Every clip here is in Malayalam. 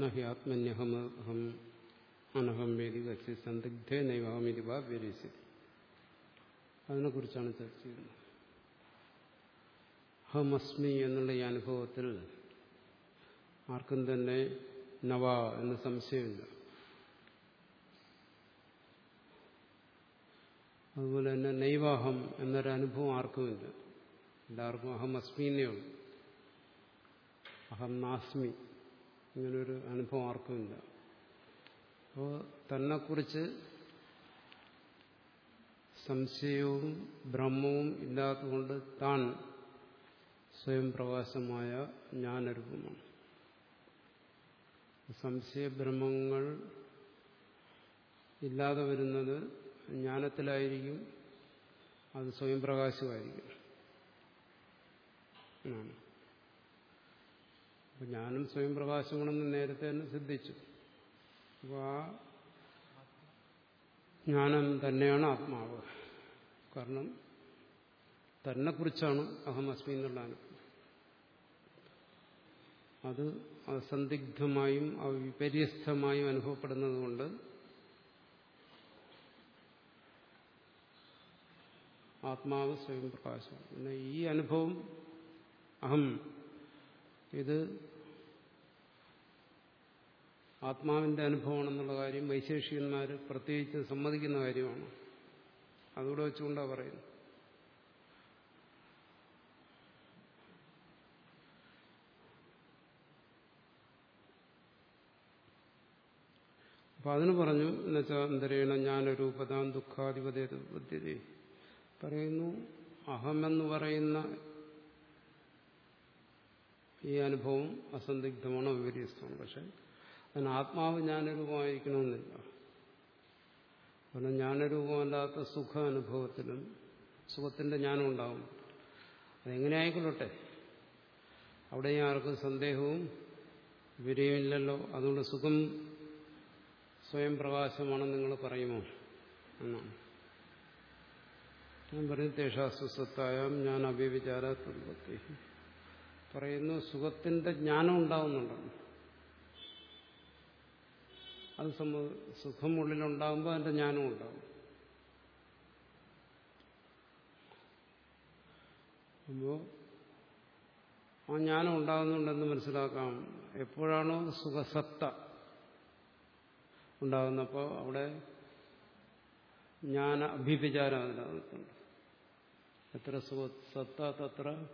നഹി ആത്മന്യഹമഹം അനഹം വേദി കക്ഷി സന്ദിഗ്ധേ നൈവഹമിതി വാ അതിനെക്കുറിച്ചാണ് ചർച്ച ചെയ്യുന്നത്. ഹമസ്മി എന്നുള്ള ഈ അനുഭവത്തിൽ ആർക്കും തന്നെ നവ എന്ന് സംശയമില്ല. അതുപോലെ തന്നെ നൈവാഹം എന്നൊരു അനുഭവം ആർക്കുമില്ല. എല്ലാവർക്കും അഹം ഉള്ളൂ അഹം നാസ്മി. ഇങ്ങനൊരു അനുഭവം ആർക്കുമില്ല അപ്പോൾ തന്നെക്കുറിച്ച് സംശയവും ഭ്രമവും ഇല്ലാത്തതുകൊണ്ട് താൻ സ്വയം പ്രകാശമായ ജ്ഞാനരൂപമാണ് സംശയഭ്രമങ്ങൾ ഇല്ലാതെ വരുന്നത് ജ്ഞാനത്തിലായിരിക്കും അത് സ്വയം പ്രകാശമായിരിക്കും. അപ്പൊ ഞാനും സ്വയം പ്രകാശമാണെന്ന് നേരത്തെ തന്നെ സിദ്ധിച്ചു. അപ്പോൾ ആ ജ്ഞാനം തന്നെയാണ് ആത്മാവ്. കാരണം തന്നെക്കുറിച്ചാണ് അഹമസ്മി എന്നുള്ള അനുഭവം അത് അസന്ദിഗ്ധമായും അവിപര്യസ്ഥമായും അനുഭവപ്പെടുന്നതുകൊണ്ട് ആത്മാവ് സ്വയം പ്രകാശമാണ്. പിന്നെ ഈ അനുഭവം അഹം ഇത് ആത്മാവിന്റെ അനുഭവമാണെന്നുള്ള കാര്യം വൈശേഷികന്മാർ പ്രത്യേകിച്ച് സമ്മതിക്കുന്ന കാര്യമാണ്. അതുകൂടെ വെച്ചുകൊണ്ടാണ് പറയുന്നത്. അപ്പൊ അതിന് പറഞ്ഞു എന്നുവെച്ചാൽ അന്തരേണ ജ്ഞാനരൂപതാം ദുഃഖാധിപത ബുദ്ധ്യത പറയുന്നു അഹമെന്ന് പറയുന്ന ഈ അനുഭവം അസന്ദിഗ്ധമാണോ വിപര്യസ്തമാണ് പക്ഷെ അതിന് ആത്മാവ് ജ്ഞാനരൂപമായിരിക്കണമെന്നില്ല കാരണം ജ്ഞാനരൂപമല്ലാത്ത സുഖ അനുഭവത്തിലും സുഖത്തിന്റെ ജ്ഞാനം ഉണ്ടാവും അതെങ്ങനെ ആയിക്കൊള്ളട്ടെ അവിടെ ആർക്കും സന്ദേഹവും വിരയുമില്ലല്ലോ. അതുകൊണ്ട് സുഖം സ്വയം പ്രകാശമാണെന്ന് നിങ്ങൾ പറയുമോ? എന്നാണ്. ഞാൻ പറയും തേഷാസ്വത്തായാം ഞാൻ അഭ്യവിചാര പറയുന്നു സുഖത്തിന്റെ ജ്ഞാനം ഉണ്ടാവുന്നുണ്ടെന്ന് അത് സംഭവ സുഖം ഉള്ളിലുണ്ടാകുമ്പോൾ അതിന്റെ ജ്ഞാനം ഉണ്ടാകും അപ്പോ ആ ജ്ഞാനം ഉണ്ടാകുന്നുണ്ടെന്ന് മനസ്സിലാക്കാം. എപ്പോഴാണോ സുഖസത്ത ഉണ്ടാകുന്നപ്പോൾ അവിടെ ജ്ഞാന അഭിവിചാരം അതിനകത്തുണ്ട്. എത്ര സുഖസത്ത തത്ര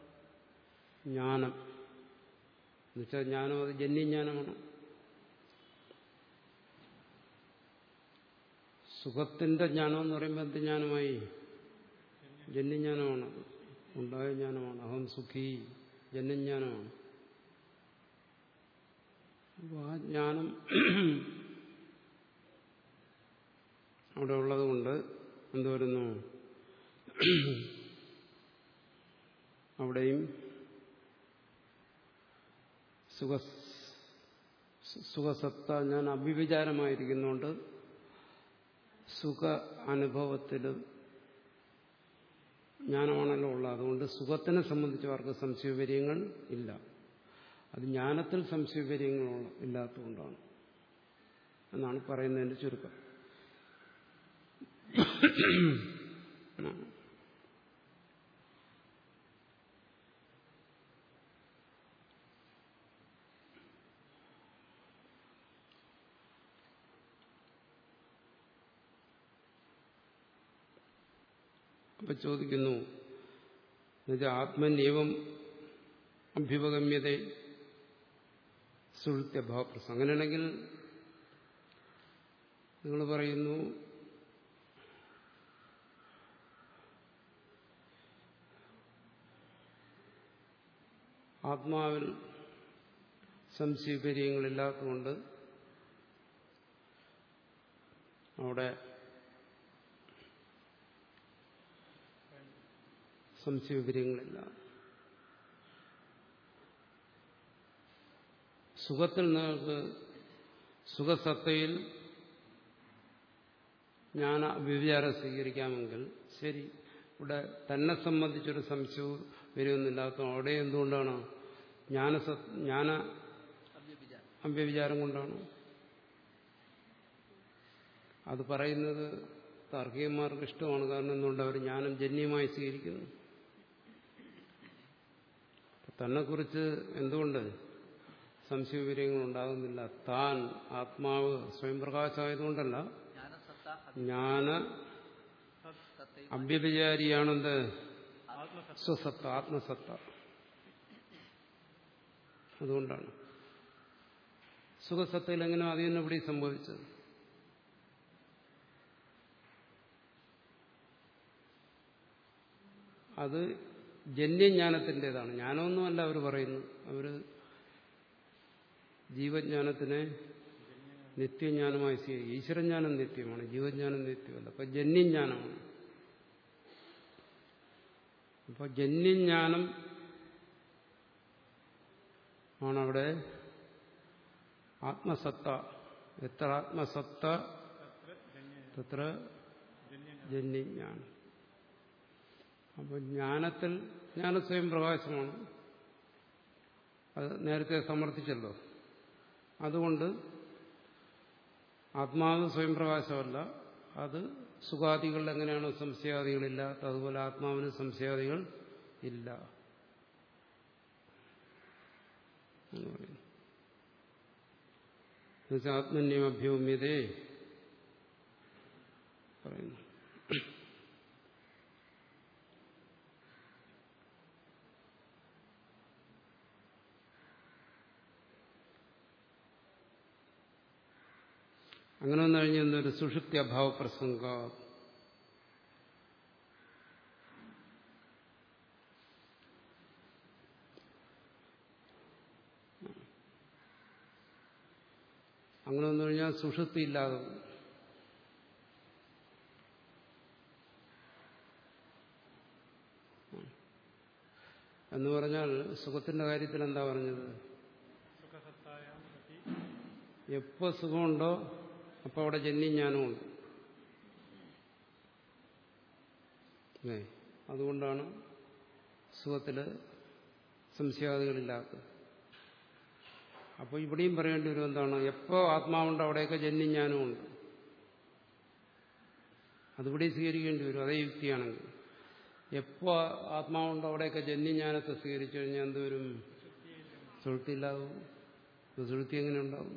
ജ്ഞാനം. എന്നുവെച്ചാൽ ജ്ഞാനം അത് ജന്യജ്ഞാനമാണ്. സുഖത്തിന്റെ ജ്ഞാനം എന്ന് പറയുമ്പോൾ എന്ത് ജ്ഞാനമായി? ജന്യജ്ഞാനമാണ്. ഉണ്ടായ ജ്ഞാനമാണ്. അഹം സുഖി ജന്യജ്ഞാനമാണ്. അപ്പോൾ ആ ജ്ഞാനം അവിടെ ഉള്ളതുകൊണ്ട് എന്ത് വരുന്നു? അവിടെയും സുഖ സുഖസത്ത ഞാൻ അഭിവിചാരമായിരിക്കുന്നുണ്ട് സുഖ അനുഭവത്തിലും ജ്ഞാനമാണല്ലോ ഉള്ളത്. അതുകൊണ്ട് സുഖത്തിനെ സംബന്ധിച്ച് അവർക്ക് സംശയവര്യങ്ങൾ ഇല്ല. അത് ജ്ഞാനത്തിൽ സംശയവര്യങ്ങൾ ഇല്ലാത്തതുകൊണ്ടാണ് എന്നാണ് പറയുന്നതിന്റെ ചുരുക്കം. അപ്പൊ ചോദിക്കുന്നു ആത്മന്യവം അഭ്യുപഗമ്യത സുഹൃത്യഭാവപ്രസം അങ്ങനെയാണെങ്കിൽ നിങ്ങൾ പറയുന്നു ആത്മാവിൽ സംശയപര്യങ്ങളില്ലാത്തതുകൊണ്ട് അവിടെ സംശയവിപര്യങ്ങളില്ല സുഖത്തിൽ നിങ്ങൾക്ക് സുഖസത്തയിൽ ജ്ഞാന വ്യഭിചാരം സ്വീകരിക്കാമെങ്കിൽ ശരി ഇവിടെ തന്നെ സംബന്ധിച്ചൊരു സംശയവും വരുമെന്നില്ലാത്ത അവിടെ എന്തുകൊണ്ടാണ് ജ്ഞാനസ ജ്ഞാന അവ്യവിചാരം കൊണ്ടാണ്? അത് പറയുന്നത് താർക്കികന്മാർക്ക് ഇഷ്ടമാണ് കാരണം എന്തുകൊണ്ട് അവർ ജ്ഞാനം ജന്യമായി സ്വീകരിക്കുന്നു. തന്നെക്കുറിച്ച് എന്തുകൊണ്ട് സംശയവിവരങ്ങൾ ഉണ്ടാകുന്നില്ല താൻ ആത്മാവ് സ്വയം പ്രകാശമായതുകൊണ്ടല്ല ജ്ഞാന സത്തയും അഭ്യഭിചാരിയാണെന്ത്? സ്വസത്ത ആത്മസത്ത. അതുകൊണ്ടാണ്. സുഖസത്തയിൽ എങ്ങനെ അതിൽ നിന്ന് ഇവിടെ സംഭവിച്ചത്? അത് ജന്യജ്ഞാനത്തിന്റെതാണ്. ജ്ഞാനമൊന്നുമല്ല അവർ പറയുന്നു. അവർ ജീവജ്ഞാനത്തിനെ നിത്യജ്ഞാനമായി സ്വീകരിക്കും. ഈശ്വരജ്ഞാനം നിത്യമാണ് ജീവജ്ഞാനം നിത്യമല്ല. അപ്പൊ ജന്യജ്ഞാനമാണ്. അപ്പോൾ ജന്യജ്ഞാനം ആണവിടെ ആത്മസത്ത. എത്ര ആത്മസത്ത? തത്ര ജന്യജ്ഞാനം. അപ്പോൾ ജ്ഞാനത്തിൽ ജ്ഞാന സ്വയം പ്രകാശമാണ്. അത് നേരത്തെ സമർത്ഥിച്ചല്ലോ. അതുകൊണ്ട് ആത്മാവ് സ്വയം പ്രകാശമല്ല. അത് സുഖാദികളിൽ എങ്ങനെയാണോ? സംശയാദികളില്ലാത്ത അതുപോലെ ആത്മാവിന് സംശയാദികൾ ഇല്ല. എന്ന് പറയുന്നു. പറയുന്നു. അങ്ങനെ വന്നു കഴിഞ്ഞാൽ എന്തൊരു സുഷുപ്തി അഭാവ പ്രസംഗ. അങ്ങനെ വന്നു കഴിഞ്ഞാൽ സുഷുപ്തി ഇല്ലാതെ എന്ന് പറഞ്ഞാൽ സുഖത്തിന്റെ കാര്യത്തിൽ എന്താ പറഞ്ഞത് എപ്പോ സുഖമുണ്ടോ അപ്പൊ അവിടെ ജന്യജ്ഞാനമുണ്ട് ഏ അതുകൊണ്ടാണ് സുഖത്തിൽ സംശയാദികളില്ലാത്തത്. അപ്പോൾ ഇവിടെയും പറയേണ്ടി വരും എന്താണ്? എപ്പോ ആത്മാവുണ്ട് അവിടെയൊക്കെ ജന്യജ്ഞാനമുണ്ട് അതിവിടെ സ്വീകരിക്കേണ്ടി വരും അതേ യുക്തിയാണെങ്കിൽ. എപ്പോ ആത്മാവുണ്ട് അവിടെയൊക്കെ ജന്യജ്ഞാനത്തെ സ്വീകരിച്ചു കഴിഞ്ഞാൽ എന്തുവരും സുഴുത്തില്ലാതും സുഴുത്തി എങ്ങനെ ഉണ്ടാവും?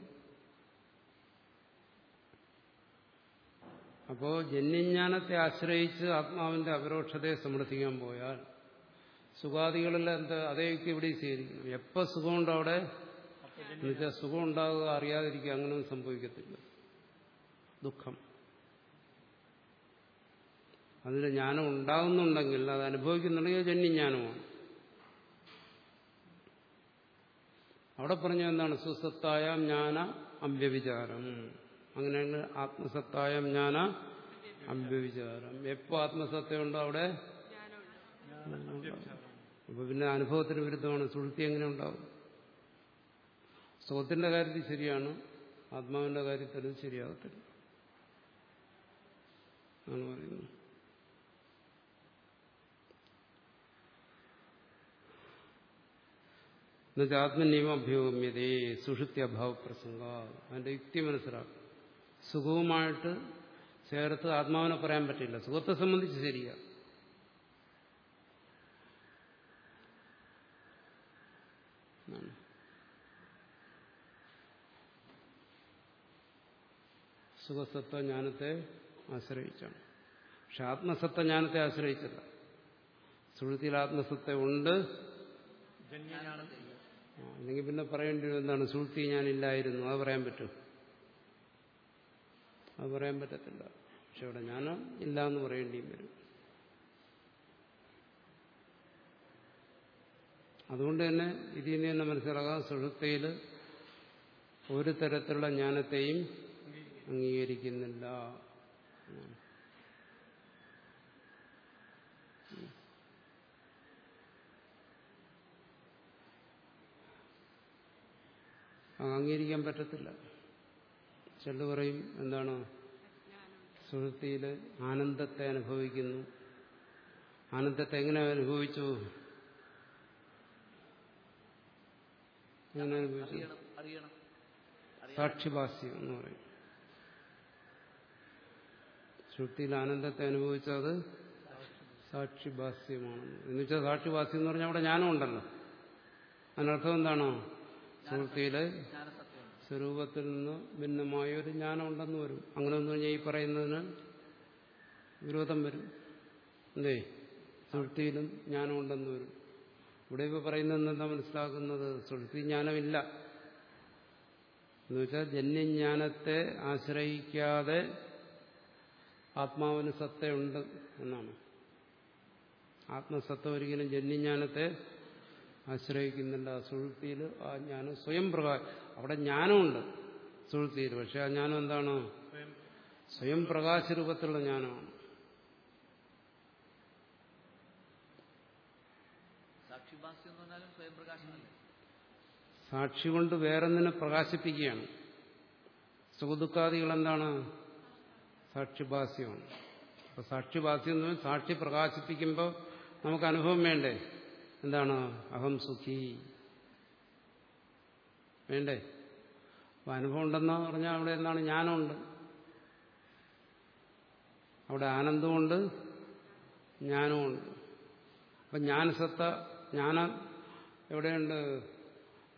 അപ്പോ ജന്യജ്ഞാനത്തെ ആശ്രയിച്ച് ആത്മാവിന്റെ അപരോക്ഷതയെ സമർത്ഥിക്കാൻ പോയാൽ സുഖാദികളിൽ എന്താ അതേ വ്യക്തി ഇവിടെ സ്വീകരിക്കും എപ്പൊ സുഖമുണ്ടോ അവിടെ? എന്നുവെച്ചാൽ സുഖം ഉണ്ടാകുക അറിയാതിരിക്കുക അങ്ങനെയൊന്നും സംഭവിക്കത്തില്ല. ദുഃഖം. അതിന് ജ്ഞാനം ഉണ്ടാകുന്നുണ്ടെങ്കിൽ അത് അനുഭവിക്കുന്നുണ്ടെങ്കിൽ ജന്യജ്ഞാനമാണ്. അവിടെ പറഞ്ഞ എന്താണ്? സുസത്തായ ജ്ഞാന അമ്പ്യവിചാരം അങ്ങനെയാണ് ആത്മസത്തായ ജ്ഞാന അമ്പ്യവിചാരം എപ്പോ ആത്മസത്തയുണ്ടോ അവിടെ? അപ്പൊ പിന്നെ അനുഭവത്തിന് വിരുദ്ധമാണ്. സുഹൃത്തി എങ്ങനെ ഉണ്ടാവും? സുഖത്തിന്റെ കാര്യത്തിൽ ശരിയാണ്. ആത്മാവിന്റെ കാര്യത്തിൽ ശരിയാകത്തില്ല ആണ് പറയുന്നത് എന്നുവെച്ചാൽ ആത്മനിയമ അഭ്യോഗമ്യതേ അഭാവ പ്രസംഗ അതിന്റെ യുക്തി മനസ്സിലാക്കും സുഖവുമായിട്ട് ചേർത്ത് ആത്മാവിനെ പറയാൻ പറ്റില്ല. സുഖത്തെ സംബന്ധിച്ച് ശരിയാണ്. സുഖസത്വ ജ്ഞാനത്തെ ആശ്രയിച്ചാണ്. പക്ഷെ ആത്മസത്വ ജ്ഞാനത്തെ ആശ്രയിച്ചില്ല. സുഹൃത്തിയിൽ ആത്മസത്വ ഉണ്ട്. അല്ലെങ്കിൽ പിന്നെ പറയേണ്ടി എന്താണ്? സുഹൃത്തി ഞാനില്ലായിരുന്നു അത് പറയാൻ പറ്റും. അത് പറയാൻ പറ്റത്തില്ല. പക്ഷെ ഇവിടെ ഞാൻ ഇല്ല എന്ന് പറയേണ്ടിയും വരും. അതുകൊണ്ട് തന്നെ ഇതിൽ നിന്ന് മനസ്സിലാകാം സുഹൃത്തയിൽ ഒരു തരത്തിലുള്ള ജ്ഞാനത്തെയും അംഗീകരിക്കുന്നില്ല. അംഗീകരിക്കാൻ പറ്റത്തില്ല. ചെല്ലു പറയും. എന്താണ്? സുഹൃത്തിയിൽ ആനന്ദത്തെ അനുഭവിക്കുന്നു. ആനന്ദത്തെ എങ്ങനെ അനുഭവിച്ചു? എങ്ങനെ സാക്ഷിഭാസ്യം എന്ന് പറയും. ശ്രുതിയിൽ ആനന്ദത്തെ അനുഭവിച്ചത് സാക്ഷിഭാസ്യമാണെന്ന് എന്നുവെച്ചാൽ സാക്ഷിഭാസ്യം എന്ന് പറഞ്ഞാൽ അവിടെ ജ്ഞാനം ഉണ്ടല്ലോ അതിനർത്ഥം എന്താണോ? സുഹൃത്തിയിലെ സ്വരൂപത്തിൽ നിന്ന് ഭിന്നമായ ഒരു ജ്ഞാനം ഉണ്ടെന്ന് വരും. അങ്ങനെ ഒന്നും ഞാൻ ഈ പറയുന്നതിന് വിരോധം വരും. അല്ലേ സുഹൃത്തിയിലും ജ്ഞാനം ഉണ്ടെന്ന് വരും. ഇവിടെ ഇപ്പോൾ പറയുന്നത് എന്താ മനസ്സിലാക്കുന്നത്? സുഹൃത്തി ജ്ഞാനമില്ല. എന്നുവെച്ചാൽ ജന്യജ്ഞാനത്തെ ആശ്രയിക്കാതെ ആത്മാവിന് സത്തയുണ്ട് എന്നാണ്. ആത്മസത്ത ഒരിക്കലും ജന്യജ്ഞാനത്തെ ആശ്രയിക്കുന്നില്ല. സുഹൃത്തിയിൽ ആ ജ്ഞാനം സ്വയം പ്രകാശ അവിടെ ജ്ഞാനമുണ്ട്. സുഹൃത്തിയിൽ പക്ഷെ ആ ജ്ഞാനം എന്താണ്? സ്വയം. പ്രകാശ രൂപത്തിലുള്ള ജ്ഞാനമാണ്. സാക്ഷി കൊണ്ട് വേറൊന്നിനെ പ്രകാശിപ്പിക്കുകയാണ്. സുഖദുഃഖാദികൾ എന്താണ്? സാക്ഷിഭാസ്യമാണ് അപ്പൊ സാക്ഷിഭാസ്യം എന്ന് പറഞ്ഞാൽ സാക്ഷി പ്രകാശിപ്പിക്കുമ്പോൾ നമുക്ക് അനുഭവം വേണ്ടേ? എന്താണ്? അഹം സുഖി. വേണ്ടേ? അപ്പൊ അനുഭവം ഉണ്ടെന്ന് പറഞ്ഞാൽ അവിടെ എന്താണ്? ജ്ഞാനമുണ്ട്. അവിടെ ആനന്ദമുണ്ട് ജ്ഞാനമുണ്ട്. അപ്പം ജ്ഞാനസത്ത ജ്ഞാനം എവിടെയുണ്ട്?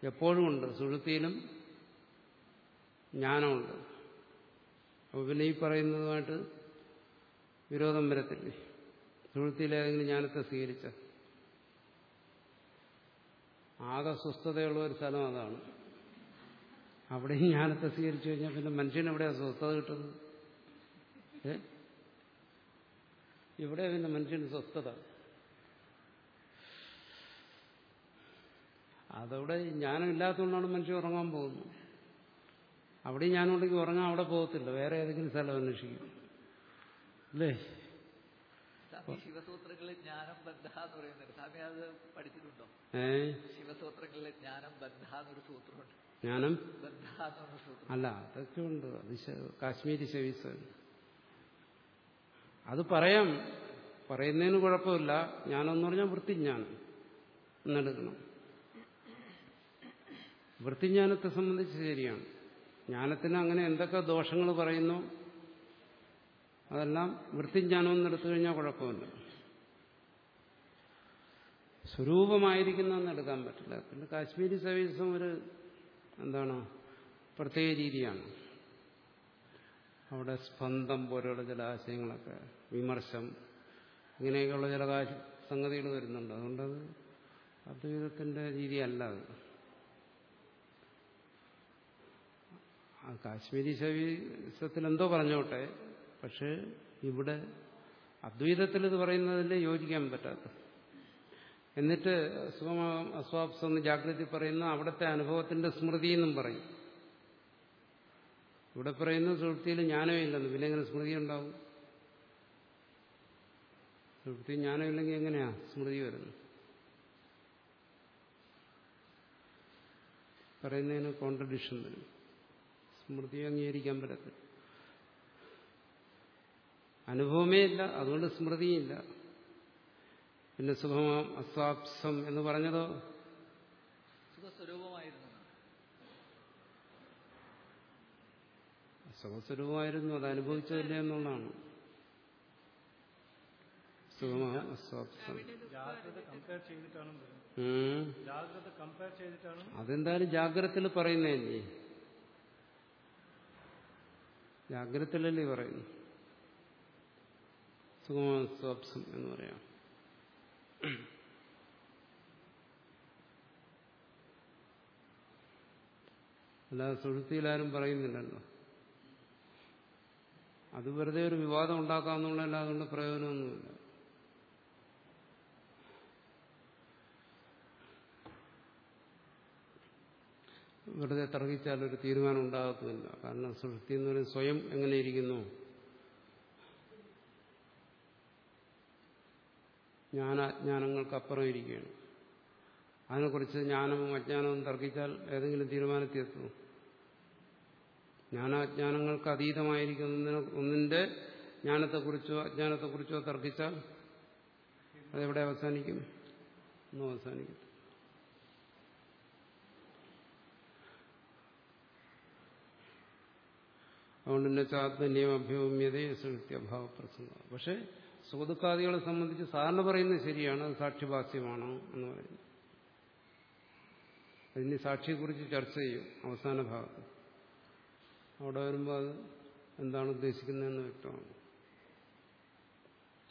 എപ്പോഴുമുണ്ട്. സുഹൃത്തിയിലും ജ്ഞാനമുണ്ട്. അപ്പോൾ പിന്നെ ഈ പറയുന്നതുമായിട്ട് വിരോധം വരത്തില്ലേ? സുഹൃത്തിയിൽ ഏതെങ്കിലും ജ്ഞാനത്തെ സ്വീകരിച്ച. ആകെ സ്വസ്ഥതയുള്ള ഒരു സ്ഥലം അതാണ്. അവിടെയും ജ്ഞാനത്തെ സ്വീകരിച്ചു കഴിഞ്ഞാൽ പിന്നെ മനുഷ്യന് എവിടെയാ സ്വസ്ഥത കിട്ടുന്നത്? ഇവിടെ പിന്നെ മനുഷ്യന് സ്വസ്ഥത. അതവിടെ ജ്ഞാനമില്ലാത്തതുകൊണ്ടാണ് മനുഷ്യൻ ഉറങ്ങാൻ പോകുന്നത്. അവിടെ ഞാനുണ്ടെങ്കിൽ ഉറങ്ങാൻ അവിടെ പോകത്തില്ല. വേറെ ഏതെങ്കിലും സ്ഥലം അന്വേഷിക്കും. അല്ലേ? ശിവസൂത്രങ്ങളിൽ ജ്ഞാനം ബന്ധ എന്ന് പറയുന്നുണ്ട് സ്വാമി അത് പഠിച്ചിട്ടുണ്ടോ? ഏ? ശിവസൂത്രങ്ങളിലെ ജ്ഞാനം ബന്ധ എന്നൊരു സൂത്രമുണ്ട്. ജ്ഞാനം? ബന്ധ എന്നൊരു സൂത്രം അല്ല അതൊക്കെ ഉണ്ട്. അത് കാശ്മീരി ശവീസ് അത് പറയാം. പറയുന്നതിന് കുഴപ്പമില്ല. ജ്ഞാനം പറഞ്ഞാൽ വൃത്തിജ്ഞാനം എന്നെടുക്കണം. വൃത്തിജ്ഞാനത്തെ സംബന്ധിച്ച് ശരിയാണ്. ജ്ഞാനത്തിന് അങ്ങനെ എന്തൊക്കെ ദോഷങ്ങൾ പറയുന്നു? അതെല്ലാം വൃത്തിജ്ഞാനം എന്നെടുത്തു കഴിഞ്ഞാൽ കുഴപ്പമില്ല. സ്വരൂപമായിരിക്കുന്നതെന്ന് എടുക്കാൻ പറ്റില്ല. പിന്നെ കാശ്മീരി സർവീസും ഒരു എന്താണ് പ്രത്യേക രീതിയാണ്. അവിടെ സ്പന്ദം പോലെയുള്ള ചില ആശയങ്ങളൊക്കെ വിമർശം ഇങ്ങനെയൊക്കെയുള്ള ചില സംഗതികൾ വരുന്നുണ്ട്. അതുകൊണ്ടത് അദ്വൈതത്തിന്റെ രീതിയല്ല അത്. കാശ്മീരി ശവീസത്തിൽ എന്തോ പറഞ്ഞോട്ടെ പക്ഷേ ഇവിടെ അദ്വൈതത്തിൽ ഇത് പറയുന്നതിന് യോജിക്കാൻ പറ്റാത്ത. എന്നിട്ട് അസ്വാപ്സ് എന്ന് ജാഗ്രതി പറയുന്ന അവിടുത്തെ അനുഭവത്തിന്റെ സ്മൃതി എന്നും പറയും. ഇവിടെ പറയുന്ന സുഹൃത്തിയിൽ ജ്ഞാനമില്ലെന്ന് പിന്നെ എങ്ങനെ സ്മൃതി ഉണ്ടാവും? സുഹൃത്തി ജ്ഞാനമില്ലെങ്കിൽ എങ്ങനെയാ സ്മൃതി വരുന്നത്? പറയുന്നതിന് കോൺട്രഡിക്ഷൻ വരും. സ്മൃതി അംഗീകരിക്കാൻ പറ്റത്തില്ല. അനുഭവമേ ഇല്ല അതുകൊണ്ട് സ്മൃതിയില്ല. പിന്നെ സുഖമാം അസ്വാപ്സം എന്ന് പറഞ്ഞതോ? സുഖസ്വരൂപമായിരുന്നു. സുഖസ്വരൂപമായിരുന്നു അത് അനുഭവിച്ചതല്ല എന്നുള്ളതാണ്. സുഖമാം അസ്വാപ്സം ജാഗ്രത പറയുന്നേ ജാഗ്രതല്ലേ അതെന്തായാലും പറയുന്നതല്ലേ? പറയുന്നു സുഖമായ സ്വാപ്സം എന്ന് പറയാം. അല്ലാതെ സുഹൃത്തിയിലാരും പറയുന്നില്ലല്ലോ. അത് വെറുതെ ഒരു വിവാദം ഉണ്ടാക്കാമെന്നുള്ളതല്ല അതുകൊണ്ട് പ്രയോജനമൊന്നുമില്ല. വെറുതെ തർക്കിച്ചാൽ ഒരു തീരുമാനം ഉണ്ടാകത്തുമില്ല. കാരണം സുഹൃത്തി എന്ന് പറയുന്നത് സ്വയം എങ്ങനെ ഇരിക്കുന്നു? ജ്ഞാനാജ്ഞാനങ്ങൾക്കപ്പുറം ഇരിക്കുകയാണ്. അതിനെക്കുറിച്ച് ജ്ഞാനവും അജ്ഞാനവും തർക്കിച്ചാൽ ഏതെങ്കിലും തീരുമാനത്തിലെത്തുന്നു ജ്ഞാനാജ്ഞാനങ്ങൾക്ക് അതീതമായിരിക്കുന്ന ഒന്നിന്റെ ജ്ഞാനത്തെക്കുറിച്ചോ അജ്ഞാനത്തെക്കുറിച്ചോ തർക്കിച്ചാൽ അതെവിടെ അവസാനിക്കും? ഒന്നും അവസാനിക്കും അതുകൊണ്ട് തന്നെ ചാത്മന്യം അഭ്യൗമ്യതയെ സുഹൃത്തി അഭാവ പ്രസംഗം പക്ഷെ സുഹൃത്തുക്കാദികളെ സംബന്ധിച്ച് സാറിന് പറയുന്നത് ശരിയാണ് അത് സാക്ഷ്യഭാസ്യമാണ് എന്ന് പറയുന്നു. അതിന് സാക്ഷിയെക്കുറിച്ച് ചർച്ച ചെയ്യും അവസാന ഭാഗത്ത്. അവിടെ വരുമ്പോൾ അത് എന്താണ് ഉദ്ദേശിക്കുന്നതെന്ന് വ്യക്തമാണ്.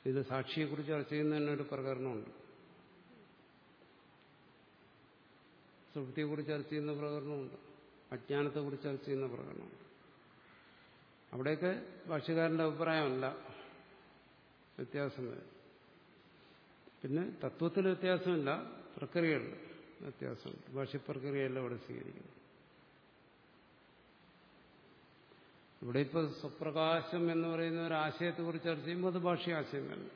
ഇത് സാക്ഷിയെക്കുറിച്ച് ചർച്ച ചെയ്യുന്നതിന് ഒരു പ്രകരണമുണ്ട്. സുഹൃത്തിയെക്കുറിച്ച് ചർച്ച ചെയ്യുന്ന പ്രകരണമുണ്ട്. അജ്ഞാനത്തെക്കുറിച്ച് ചർച്ച ചെയ്യുന്ന പ്രകരണമുണ്ട്. അവിടെയൊക്കെ ഭാഷകാരന്റെ അഭിപ്രായമല്ല. വ്യത്യാസം വരും. പിന്നെ തത്വത്തിൽ വ്യത്യാസമില്ല പ്രക്രിയകളിൽ വ്യത്യാസമുണ്ട്. ഭാഷപ്രക്രിയയല്ല ഇവിടെ സ്വീകരിക്കുന്നു ഇവിടെ ഇപ്പോൾ സ്വപ്രകാശം എന്ന് പറയുന്ന ഒരു ആശയത്തെക്കുറിച്ച് ചർച്ച ചെയ്യുമ്പോൾ അത് ഭാഷ്യാശയം തന്നെ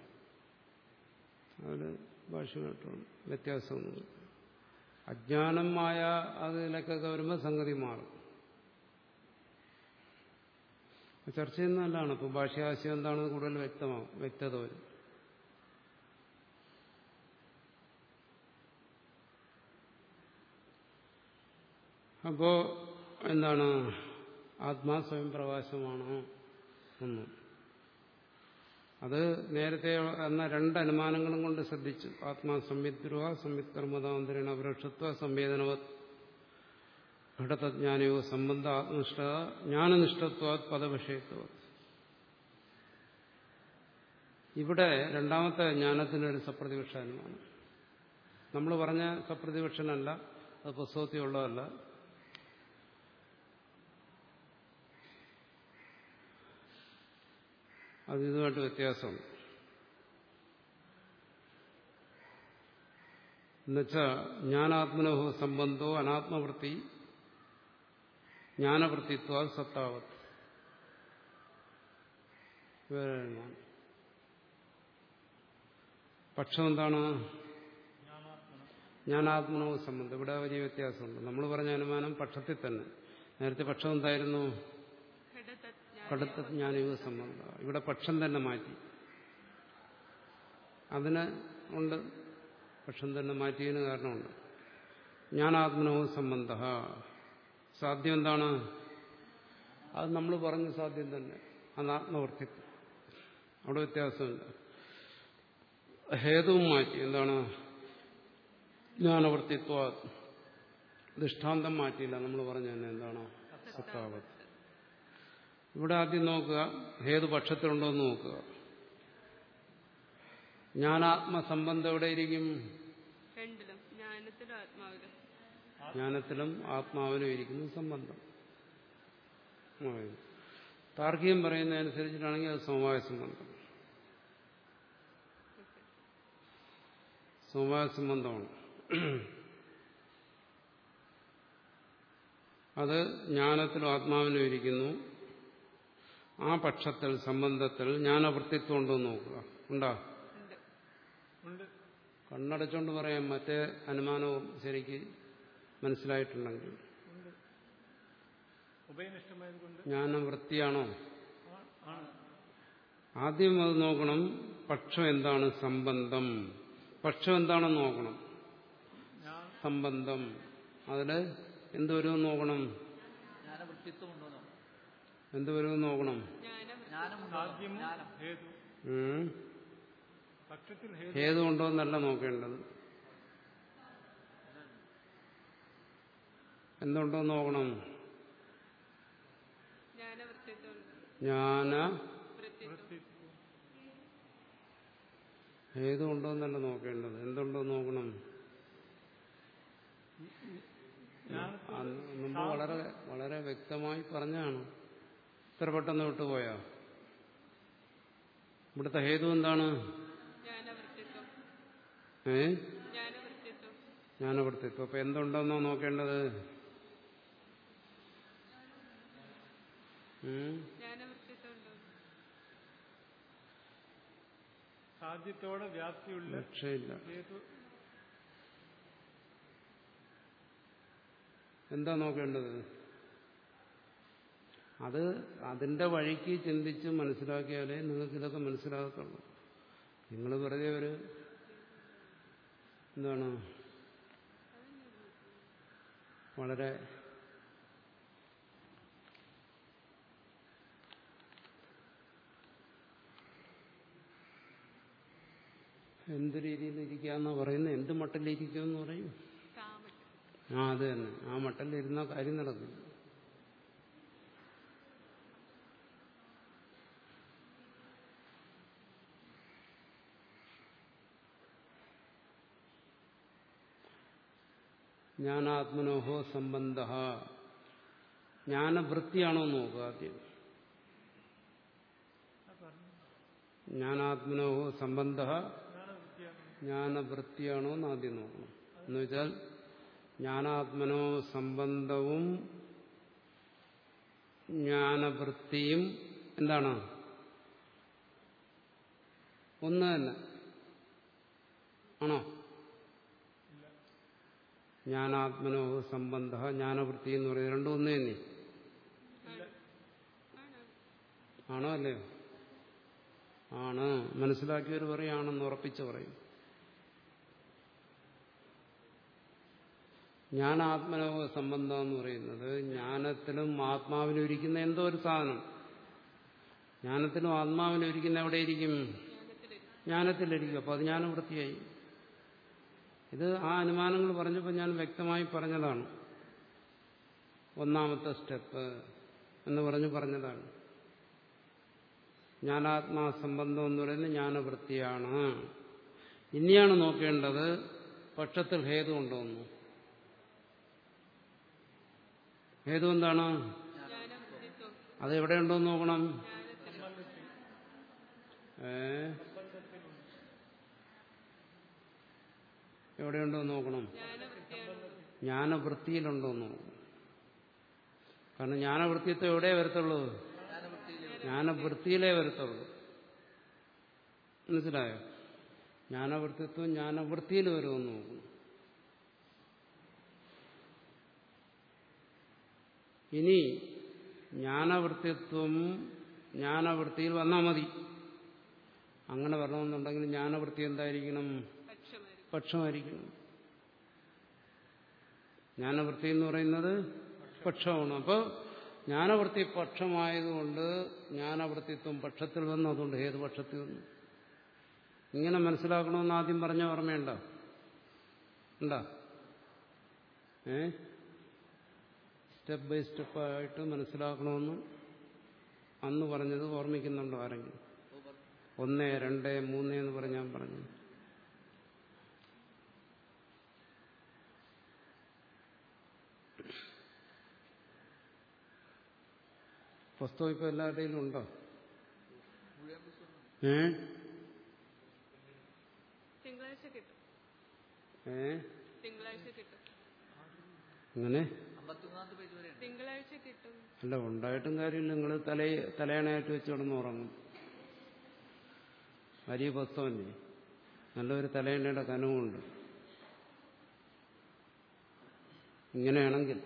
അതിൽ ഭാഷ്യമായിട്ടുണ്ട് വ്യത്യാസമൊന്നുമില്ല അജ്ഞാനമായ അതിലൊക്കെ വരുമ്പോൾ സംഗതി മാറും. ചർച്ച ചെയ്യുന്ന നല്ലതാണ് ഇപ്പം ഭാഷ്യാശയം എന്താണെന്ന് കൂടുതൽ വ്യക്തമാവും വ്യക്തത? വരും അപ്പോ എന്താണ്? ആത്മാ സ്വയം പ്രകാശമാണോ ഒന്ന് അത് നേരത്തെ എന്ന രണ്ട് അനുമാനങ്ങളും കൊണ്ട് ശ്രദ്ധിച്ചു. ആത്മാ സംവിദ്രുവ സംയുക്തർമ്മതാന്തരീണ വൃക്ഷത്വ സംവേദനവത്. ഘടതജ്ഞാനയോ സംബന്ധ ആത്മനിഷ്ഠ ജ്ഞാനനിഷ്ഠത്വ പദവിഷയത്വ ഇവിടെ രണ്ടാമത്തെ ജ്ഞാനത്തിനൊരു അനുമാനം നമ്മൾ പറഞ്ഞ സപ്രതിപക്ഷനല്ല അത് പുസ്തകത്തിലുള്ളതല്ല അത് ഇതുമായിട്ട് വ്യത്യാസമുണ്ട്. എന്നുവെച്ചാൽ ജ്ഞാനാത്മനോ സംബന്ധോ അനാത്മവൃത്തി ജ്ഞാനവൃത്തിത്വ സത്താവത്ത് പക്ഷം എന്താണ്? ജ്ഞാനാത്മനോ സംബന്ധം. ഇവിടെ വലിയ വ്യത്യാസമുണ്ട്. നമ്മൾ പറഞ്ഞ അനുമാനം പക്ഷത്തിൽ തന്നെ. നേരത്തെ പക്ഷം എന്തായിരുന്നു? കടുത്ത ജ്ഞാനയുഗ സംബന്ധം. ഇവിടെ പക്ഷം തന്നെ മാറ്റി. അതിന് ഉണ്ട് പക്ഷം തന്നെ മാറ്റിയതിന് കാരണമുണ്ട്. ജ്ഞാനാത്മനോ സംബന്ധ. സാധ്യം എന്താണ് അത് നമ്മൾ പറഞ്ഞ സാധ്യം തന്നെ. അനാത്മവർത്തിത്വം അവിടെ വ്യത്യാസമില്ല ഹേതുവും മാറ്റി. എന്താണ്? ജ്ഞാനവർത്തിത്വ ദൃഷ്ടാന്തം മാറ്റിയില്ല. നമ്മൾ പറഞ്ഞ തന്നെ എന്താണ്? സത്താവ് ഇവിടെ ആദ്യം നോക്കുക. ഹേതു പക്ഷത്തിലുണ്ടോ എന്ന് നോക്കുക. ജ്ഞാനാത്മസംബന്ധം എവിടെയിരിക്കും രണ്ടിലും. ആത്മാവിലും. ജ്ഞാനത്തിലും ആത്മാവിനും ഇരിക്കുന്ന സംബന്ധം. താർക്കികം പറയുന്നതനുസരിച്ചിട്ടാണെങ്കിൽ അത് സമവായ സംബന്ധം. സമവായ സംബന്ധമാണ്. അത് ജ്ഞാനത്തിലും ആത്മാവിനും ഇരിക്കുന്നു. ആ പക്ഷത്തിൽ സംബന്ധത്തിൽ ജ്ഞാനവൃത്തിത്വം ഉണ്ടോ എന്ന് നോക്കുക. ഉണ്ടോ. കണ്ണടച്ചോണ്ട് പറയാം. മറ്റേ അനുമാനവും ശരിക്ക് മനസ്സിലായിട്ടുണ്ടെങ്കിൽ. ജ്ഞാനം വൃത്തിയാണോ ജ്ഞാനവൃത്തിയാണോ ആദ്യം അത് നോക്കണം പക്ഷം എന്താണ് സംബന്ധം? പക്ഷം എന്താണെന്ന് നോക്കണം? ഞാൻ സംബന്ധം. അതിൽ എന്തുവരും നോക്കണം? എന്തുവരും നോക്കണം. ഹേതു. ഉം. പക്ഷത്തിൽ ഹേതു ഏതുകൊണ്ടോ എന്നല്ല നോക്കേണ്ടത്. എന്തുണ്ടോ നോക്കണം ജ്ഞാന ഹേതു നോക്കേണ്ടത്. എന്തുണ്ടോ നോക്കണം. മുമ്പ് വളരെ വളരെ വ്യക്തമായി പറഞ്ഞാണ്. ഇത്ര പെട്ടെന്ന് വിട്ടുപോയോ? ഇവിടുത്തെ ഹേതു എന്താണ്? ഏ? ഞാനവിടുത്തെ ജ്ഞാനവൃത്തിത്വം അപ്പൊ എന്തുണ്ടെന്നോ നോക്കേണ്ടത് ഉം? ജ്ഞാനവൃത്തിത്വം ഉണ്ടോ സാധ്യത്തോടെ വ്യാപ്തിയുള്ള രക്ഷയില്ല. എന്താ നോക്കേണ്ടത്? അത് അതിന്റെ വഴിക്ക് ചിന്തിച്ച് മനസ്സിലാക്കിയാലേ നിങ്ങൾക്ക് ഇതൊക്കെ മനസ്സിലാകത്തുള്ളൂ. നിങ്ങൾ വെറുതെ ഒരു എന്താണ്? വളരെ എന്ത് രീതിയിൽ ഇരിക്കാന്നാ പറയുന്നത് എന്ത് മട്ടിലിരിക്കുമെന്ന് പറയും. ആ അത് തന്നെ. ആ മട്ടലിരുന്ന കാര്യം നടക്കും ജ്ഞാനാത്മനോഹോ സംബന്ധ. ജ്ഞാനവൃത്തിയാണോ നോക്കുക ആദ്യം? ജ്ഞാനാത്മനോഹോ സംബന്ധ ജ്ഞാനവൃത്തിയാണോ എന്ന് ആദ്യം നോക്കണം. എന്നുവെച്ചാൽ ജ്ഞാനാത്മനോ സംബന്ധവും ജ്ഞാനവൃത്തിയും എന്താണ്? ഒന്ന് തന്നെ. ആണോ? ജ്ഞാനാത്മനോ സംബന്ധ ജ്ഞാനവൃത്തി എന്ന് പറയുന്നത് രണ്ടും ഒന്ന് തന്നെ. ആണോ അല്ലയോ? ആണ്. മനസ്സിലാക്കിയവർ പറയുകയാണെന്ന് ഉറപ്പിച്ച് പറയും. ജ്ഞാനാത്മനോ സംബന്ധം എന്ന് പറയുന്നത് ജ്ഞാനത്തിലും ആത്മാവിലും ഇരിക്കുന്ന എന്തോ ഒരു സാധനം. ജ്ഞാനത്തിലും ആത്മാവിലും ഇരിക്കുന്ന എവിടെയിരിക്കും? ജ്ഞാനത്തിലിരിക്കും. അപ്പോൾ അത് ജ്ഞാനവൃത്തിയായി ഇത് ആ അനുമാനങ്ങൾ പറഞ്ഞപ്പോൾ ഞാൻ വ്യക്തമായി പറഞ്ഞതാണ്. ഒന്നാമത്തെ സ്റ്റെപ്പ് എന്ന് പറഞ്ഞു പറഞ്ഞതാണ്. ജ്ഞാനാത്മാ സംബന്ധം എന്ന് പറയുന്നത് ജ്ഞാനവൃത്തിയാണ്. ഇനിയാണ് നോക്കേണ്ടത് പക്ഷത്തിൽ ഹേതു ജ്ഞാനവൃത്തിത്വം അത് എവിടെയുണ്ടോന്ന് നോക്കണം. ഏ? എവിടെയുണ്ടോ നോക്കണം. ജ്ഞാനവൃത്തിയിലുണ്ടോ നോക്കണം. കാരണം ജ്ഞാനവൃത്തിത്വം എവിടെ വരത്തുള്ളൂ? ജ്ഞാനവൃത്തിയിലേ വരത്തുള്ളൂ. മനസ്സിലായോ? ജ്ഞാനവൃത്തിത്വം ജ്ഞാനവൃത്തിയിൽ വരുമെന്ന് നോക്കണം ഇനി ജ്ഞാനവൃത്തിത്വം ജ്ഞാനവൃത്തിയിൽ വന്നാൽ മതി. അങ്ങനെ വരണമെന്നുണ്ടെങ്കിൽ ജ്ഞാനവൃത്തി എന്തായിരിക്കണം? പക്ഷമായിരിക്കും പക്ഷമായിരിക്കണം. ജ്ഞാനവൃത്തി എന്ന് പറയുന്നത് പക്ഷമാണ്. അപ്പോൾ ജ്ഞാനവൃത്തി പക്ഷമായതുകൊണ്ട് ജ്ഞാനവൃത്തിത്വം പക്ഷത്തിൽ വന്നു. അതുകൊണ്ട് ഏത് പക്ഷത്തിൽ വന്നു? ഇങ്ങനെ മനസ്സിലാക്കണമെന്ന് ആദ്യം പറഞ്ഞ ഓർമ്മയുണ്ടോ? ഉണ്ടോ? ഏ? സ്റ്റെപ്പ് ബൈ സ്റ്റെപ്പായിട്ട് മനസ്സിലാക്കണമെന്ന് അന്ന് പറഞ്ഞത് ഓർമ്മിക്കുന്നുണ്ടോ ആരെങ്കിലും? ഒന്ന് രണ്ട് മൂന്ന് എന്ന് പറഞ്ഞ് ഞാൻ പറഞ്ഞു. പുസ്തകം ഇപ്പൊ എല്ലാവരുടെയിലും ഉണ്ടോ? ഏ? തിങ്കളാഴ്ച കിട്ടും. ഏ? തിങ്കളാഴ്ച കിട്ടും. അങ്ങനെ? അമ്പത്തിമൂന്നാമത്തെ പേജ് വരെയാണ് തിങ്കളാഴ്ച കിട്ടും. അല്ല ഉണ്ടായിട്ടും കാര്യമില്ല. നിങ്ങൾ തല തലയണയായിട്ട് വെച്ച് കിടന്ന് ഉറങ്ങും. വലിയ പുസ്തകമല്ലേ? നല്ലൊരു തലയണയുടെ കനവുമുണ്ട്. ഇങ്ങനെയാണെങ്കിൽ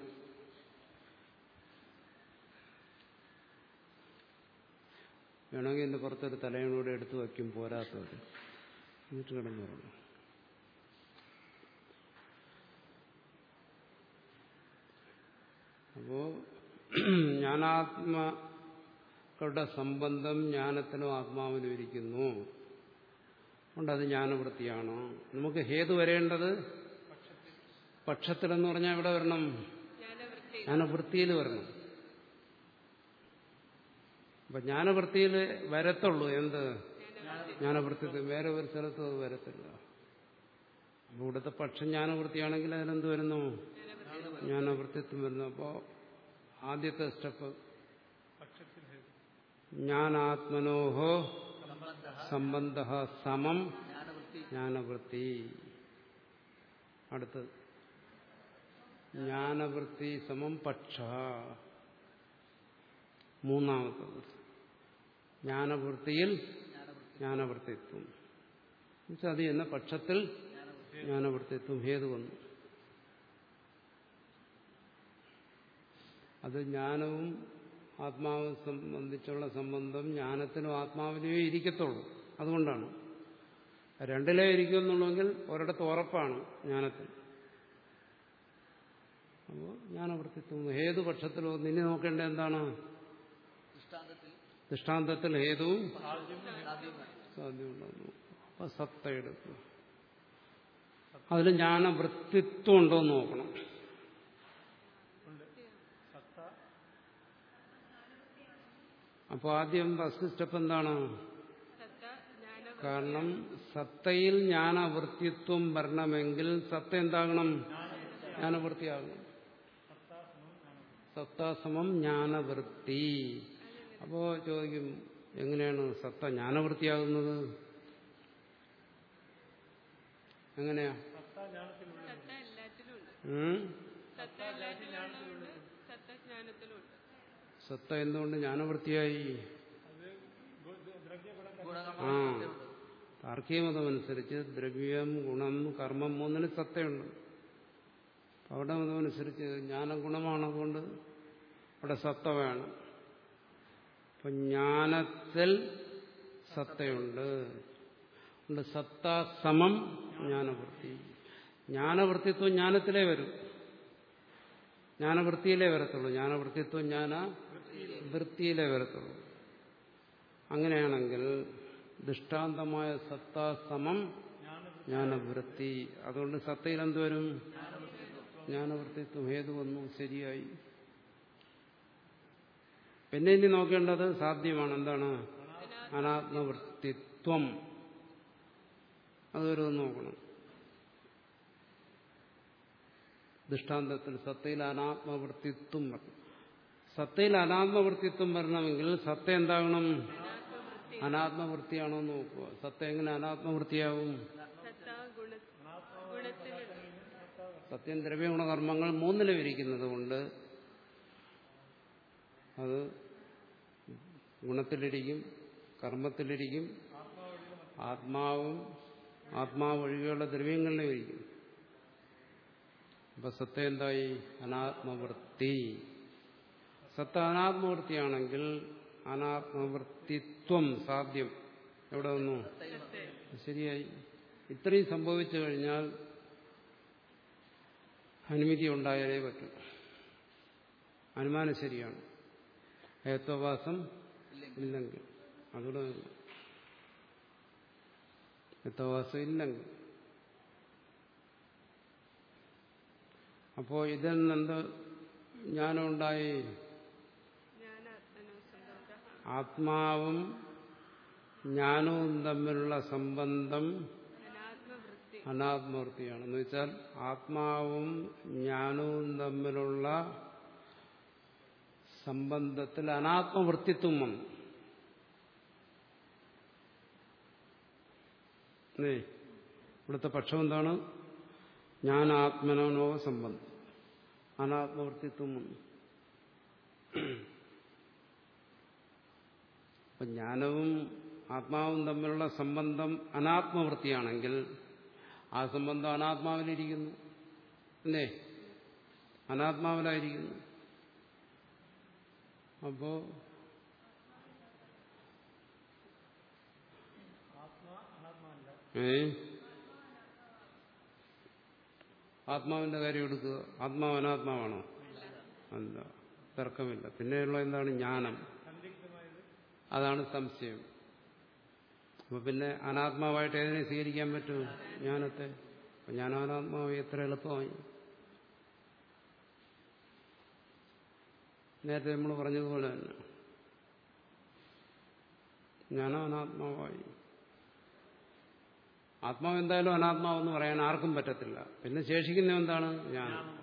വേണമെങ്കിൽ എന്റെ പുറത്തൊരു തലയണൂടെ എടുത്തു വയ്ക്കും പോരാത്തവർ എന്നിട്ട് കിടന്നുറങ്ങും അപ്പോ ജ്ഞാനാത്മാക്കളുടെ സംബന്ധം ജ്ഞാനത്തിനും ആത്മാവിനും ഇരിക്കുന്നു. അതുകൊണ്ട് അത് ജ്ഞാനവൃത്തിയാണ്. നമുക്ക് ഹേതു വരേണ്ടത് പക്ഷത്തിലെന്ന് പറഞ്ഞാൽ എവിടെ വരണം? ജ്ഞാനവൃത്തി ജ്ഞാനവൃത്തിയിൽ വരണം. അപ്പൊ ജ്ഞാനവൃത്തിയിൽ വരത്തുള്ളൂ. എന്ത്? ജ്ഞാനവൃത്തി വേറെ ഒരു സ്ഥലത്തും അത് വരത്തില്ല. ഇവിടുത്തെ പക്ഷം ജ്ഞാനവൃത്തിയാണെങ്കിൽ അതിനെന്ത് വരുന്നു? ജ്ഞാനവൃത്തിത്വം വരുന്നു. അപ്പോ ആദ്യത്തെ സ്റ്റെപ്പ് ജ്ഞാനാത്മനോഹോ സംബന്ധ സമം ജ്ഞാനവൃത്തി. അടുത്തത് ജ്ഞാനവൃത്തി സമം പക്ഷ. മൂന്നാമത്തത് ജ്ഞാനവൃത്തിയിൽ ജ്ഞാനവൃത്തി ജ്ഞാനവൃത്തിത്വം. എന്നുവെച്ചാൽ അത് എന്ന പക്ഷത്തിൽ ജ്ഞാനവൃത്തിത്വം ഹേതു വന്നു അത് ജ്ഞാനവും ആത്മാവും സംബന്ധിച്ചുള്ള സംബന്ധം ജ്ഞാനത്തിനും ആത്മാവിനുമേ ഇരിക്കത്തുള്ളൂ. അതുകൊണ്ടാണ്. രണ്ടിലേ ഇരിക്കുമെന്നുള്ളെങ്കിൽ ഒരിടത്ത് ഉറപ്പാണ് ജ്ഞാനത്തിൽ. അപ്പോൾ ജ്ഞാനവൃത്തിത്വം ഏതു പക്ഷത്തിലോ നിന്നെ നോക്കേണ്ട എന്താണ്? ദൃഷ്ടാന്തത്തിൽ. ഹേതുവും സാധ്യമാണ് സാധ്യമുണ്ടെന്ന് അപ്പൊ സത്ത എടുക്കുക അതിൽ ജ്ഞാനവൃത്തിത്വം ഉണ്ടോ എന്ന് നോക്കണം ഉണ്ട് സത്ത അപ്പോൾ ആദ്യം ഫസ്റ്റ് സ്റ്റെപ്പ് എന്താണ്? കാരണം സത്തയിൽ ജ്ഞാനവൃത്തിത്വം വരണമെങ്കിൽ സത്ത എന്താകണം? ജ്ഞാനവൃത്തിയാകണം. സത്താസമം ജ്ഞാനവൃത്തി. അപ്പോ ചോദിക്കും എങ്ങനെയാണ് സത്ത ജ്ഞാനവൃത്തിയാകുന്നത്? എങ്ങനെയാ സത്ത ജ്ഞാനത്തിലുള്ള സത്ത എല്ലാറ്റിലും ഉണ്ട് ഉം? സത്ത എല്ലാറ്റിലും ഉള്ളതുകൊണ്ട് സത്ത ജ്ഞാനത്തിലും ഉണ്ട് സത്ത എന്തുകൊണ്ട് ജ്ഞാനവൃത്തിയായി. ആ താർക്കികമതമനുസരിച്ച് ദ്രവ്യം ഗുണം കർമ്മം മൂന്നിന് സത്തയുണ്ട്. അവിടെ മതമനുസരിച്ച് ജ്ഞാനം ഗുണമാണതുകൊണ്ട് അവിടെ സത്ത വേണം. അപ്പൊ ജ്ഞാനത്തിൽ സത്തയുണ്ട്. സത്ത സമം ജ്ഞാനവൃത്തി. ജ്ഞാനവൃത്തിത്വം ജ്ഞാനത്തിലേ വരും. ജ്ഞാനവൃത്തിയിലേ വരത്തുള്ളൂ. ജ്ഞാനവൃത്തിത്വം ജ്ഞാന വൃത്തിയിലേ വരത്തുള്ളൂ. അങ്ങനെയാണെങ്കിൽ ദൃഷ്ടാന്തമായ സത്ത സമം ജ്ഞാനവൃത്തി. അതുകൊണ്ട് സത്തയിൽ എന്തുവരും ജ്ഞാനവൃത്തിത്വം ഹേതു വന്നു ശരിയായി. പിന്നെ ഇനി നോക്കേണ്ടത് സാധ്യമാണ്. എന്താണ്? അനാത്മവൃത്തിത്വം. അതൊരു നോക്കണം. ദൃഷ്ടാന്തത്തിൽ സത്തയിൽ അനാത്മവൃത്തിത്വം സത്തയിൽ അനാത്മവൃത്തിത്വം വരണമെങ്കിൽ സത്ത എന്താകണം? അനാത്മവൃത്തിയാണോ നോക്കുക. സത്ത എങ്ങനെ അനാത്മവൃത്തിയാവും? സത്യം ദ്രവ്യഗുണകർമ്മങ്ങൾ മൂന്നിലും ഇരിക്കുന്നത് കൊണ്ട് അത് ഗുണത്തിലിരിക്കും കർമ്മത്തിലിരിക്കും ആത്മാവും ആത്മാവ് ഒഴികെയുള്ള ദ്രവ്യങ്ങളിലും ഇരിക്കും. അപ്പൊ സത്ത എന്തായി അനാത്മവൃത്തി. സത്ത അനാത്മവൃത്തിയാണെങ്കിൽ അനാത്മവൃത്തിത്വം സാധ്യം. എവിടെ വന്നു? ശരിയായി. ഇത്രയും സംഭവിച്ചു കഴിഞ്ഞാൽ അനുമതി ഉണ്ടായാലേ പറ്റും. അനുമാനം ശരിയാണ്. ഹേത്വവാസം ഇല്ലെങ്കിൽ. അതുകൊണ്ട് ഹേത്വവാസം ഇല്ലെങ്കിൽ. അപ്പോ ഇതിൽ നിന്നെന്ത് ജ്ഞാനം ഉണ്ടായി ആത്മാവും ജ്ഞാനവും തമ്മിലുള്ള സംബന്ധം അനാത്മവൃത്തി അനാത്മവൃത്തിയാണ്. എന്ന് വെച്ചാൽ ആത്മാവും ജ്ഞാനവും തമ്മിലുള്ള സംബന്ധത്തിൽ അനാത്മവൃത്തിത്വം. വന്നു ഇവിടുത്തെ പക്ഷം എന്താണ്? ഞാൻ ജ്ഞാനാത്മനോ സംബന്ധം അനാത്മവൃത്തിത്വം വന്നു. അപ്പൊ ജ്ഞാനവും ആത്മാവും തമ്മിലുള്ള സംബന്ധം അനാത്മവൃത്തിയാണെങ്കിൽ ആ സംബന്ധം അനാത്മാവിലിരിക്കുന്നു. അല്ലേ? അനാത്മാവിലായിരിക്കുന്നു. അപ്പോ ഏ? ആത്മാവിന്റെ കാര്യം എടുക്കുക. ആത്മാവ് അനാത്മാവാണോ? അല്ല. തർക്കമില്ല. പിന്നെയുള്ള എന്താണ്? ജ്ഞാനം. അതാണ് സംശയം. അപ്പൊ പിന്നെ അനാത്മാവായിട്ട് ഏതിനെ സ്വീകരിക്കാൻ പറ്റൂ? ജ്ഞാനത്തെ. അനാത്മാവ് എത്ര എളുപ്പമായി. നേരത്തെ നമ്മൾ പറഞ്ഞതുപോലെ തന്നെ. ഞാനോ അനാത്മാവായി ആത്മാവ് എന്തായാലും അനാത്മാവെന്ന് പറയാൻ ആർക്കും പറ്റത്തില്ല. പിന്നെ ശേഷിക്കുന്ന എന്താണ്? ഞാൻ.